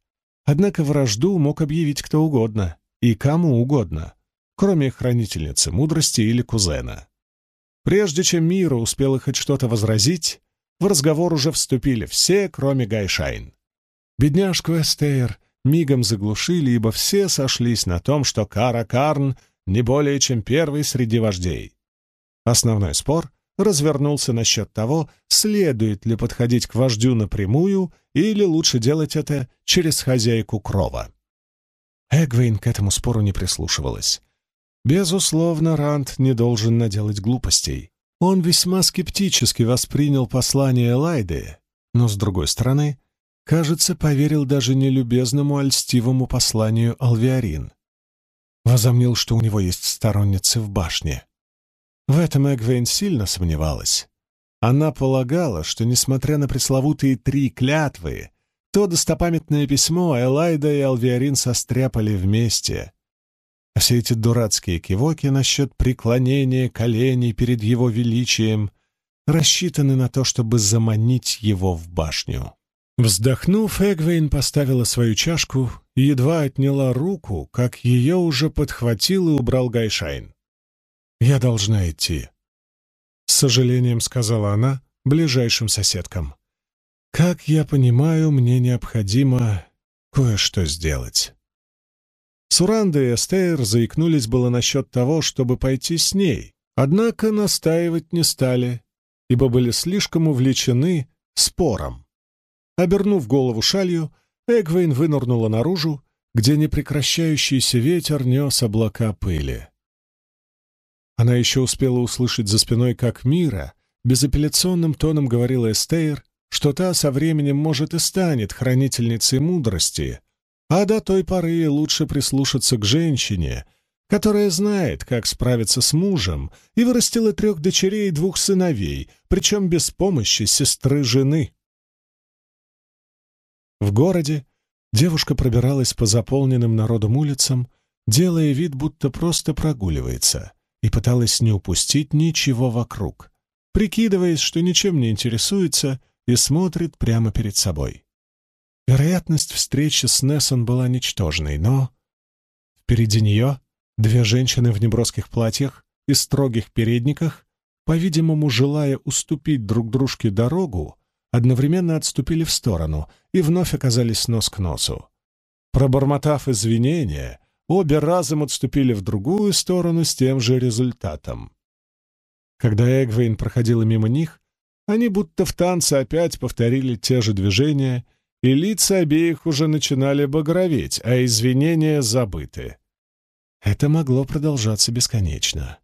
[SPEAKER 1] Однако вражду мог объявить кто угодно и кому угодно, кроме хранительницы мудрости или кузена. Прежде чем Мира успела хоть что-то возразить, в разговор уже вступили все, кроме Гайшайн. Бедняжку Эстейр мигом заглушили, ибо все сошлись на том, что Кара Карн не более чем первый среди вождей. Основной спор развернулся насчет того, следует ли подходить к вождю напрямую или лучше делать это через хозяйку крова. Эгвейн к этому спору не прислушивалась. Безусловно, Ранд не должен наделать глупостей. Он весьма скептически воспринял послание Элайды, но, с другой стороны, кажется, поверил даже нелюбезному альстивому посланию Алвиарин. Возомнил, что у него есть сторонницы в башне. В этом Эгвейн сильно сомневалась. Она полагала, что, несмотря на пресловутые три клятвы, то достопамятное письмо Элайда и Алвиарин состряпали вместе. А все эти дурацкие кивоки насчет преклонения коленей перед его величием рассчитаны на то, чтобы заманить его в башню. Вздохнув, Эгвейн поставила свою чашку и едва отняла руку, как ее уже подхватил и убрал Гайшайн. «Я должна идти», — с сожалением сказала она ближайшим соседкам. «Как я понимаю, мне необходимо кое-что сделать». Суранда и Эстейр заикнулись было насчет того, чтобы пойти с ней, однако настаивать не стали, ибо были слишком увлечены спором. Обернув голову шалью, Эгвейн вынырнула наружу, где непрекращающийся ветер нес облака пыли. Она еще успела услышать за спиной, как Мира безапелляционным тоном говорила Эстейр, что та со временем, может, и станет хранительницей мудрости, а до той поры лучше прислушаться к женщине, которая знает, как справиться с мужем, и вырастила трех дочерей и двух сыновей, причем без помощи сестры жены. В городе девушка пробиралась по заполненным народом улицам, делая вид, будто просто прогуливается — и пыталась не упустить ничего вокруг, прикидываясь, что ничем не интересуется и смотрит прямо перед собой. Вероятность встречи с Нессон была ничтожной, но... Впереди нее две женщины в неброских платьях и строгих передниках, по-видимому, желая уступить друг дружке дорогу, одновременно отступили в сторону и вновь оказались нос к носу. Пробормотав извинения, обе разом отступили в другую сторону с тем же результатом. Когда Эгвейн проходила мимо них, они будто в танце опять повторили те же движения, и лица обеих уже начинали багроветь, а извинения забыты. Это могло продолжаться бесконечно.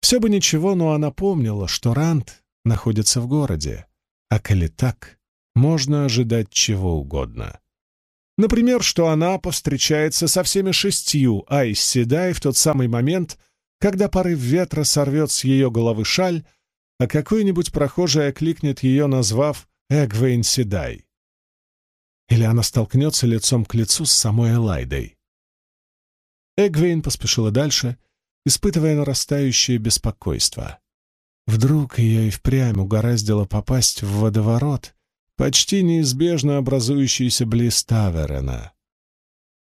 [SPEAKER 1] Все бы ничего, но она помнила, что Ранд находится в городе, а коли так, можно ожидать чего угодно. Например, что она повстречается со всеми шестью Айс Седай в тот самый момент, когда порыв ветра сорвет с ее головы шаль, а какой-нибудь прохожий окликнет ее, назвав Эгвейн Седай. Или она столкнется лицом к лицу с самой Элайдой. Эгвейн поспешила дальше, испытывая нарастающее беспокойство. Вдруг ее и впрямь угораздило попасть в водоворот, почти неизбежно образующийся близ Таверена.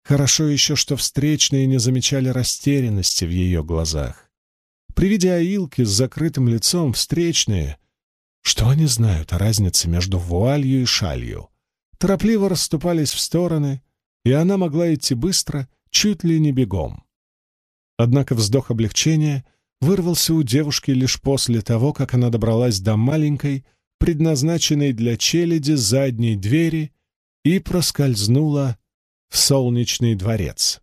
[SPEAKER 1] Хорошо еще, что встречные не замечали растерянности в ее глазах. При виде Аилки с закрытым лицом встречные, что они знают о разнице между вуалью и шалью, торопливо расступались в стороны, и она могла идти быстро, чуть ли не бегом. Однако вздох облегчения вырвался у девушки лишь после того, как она добралась до маленькой, предназначенной для челяди задней двери и проскользнула в солнечный дворец.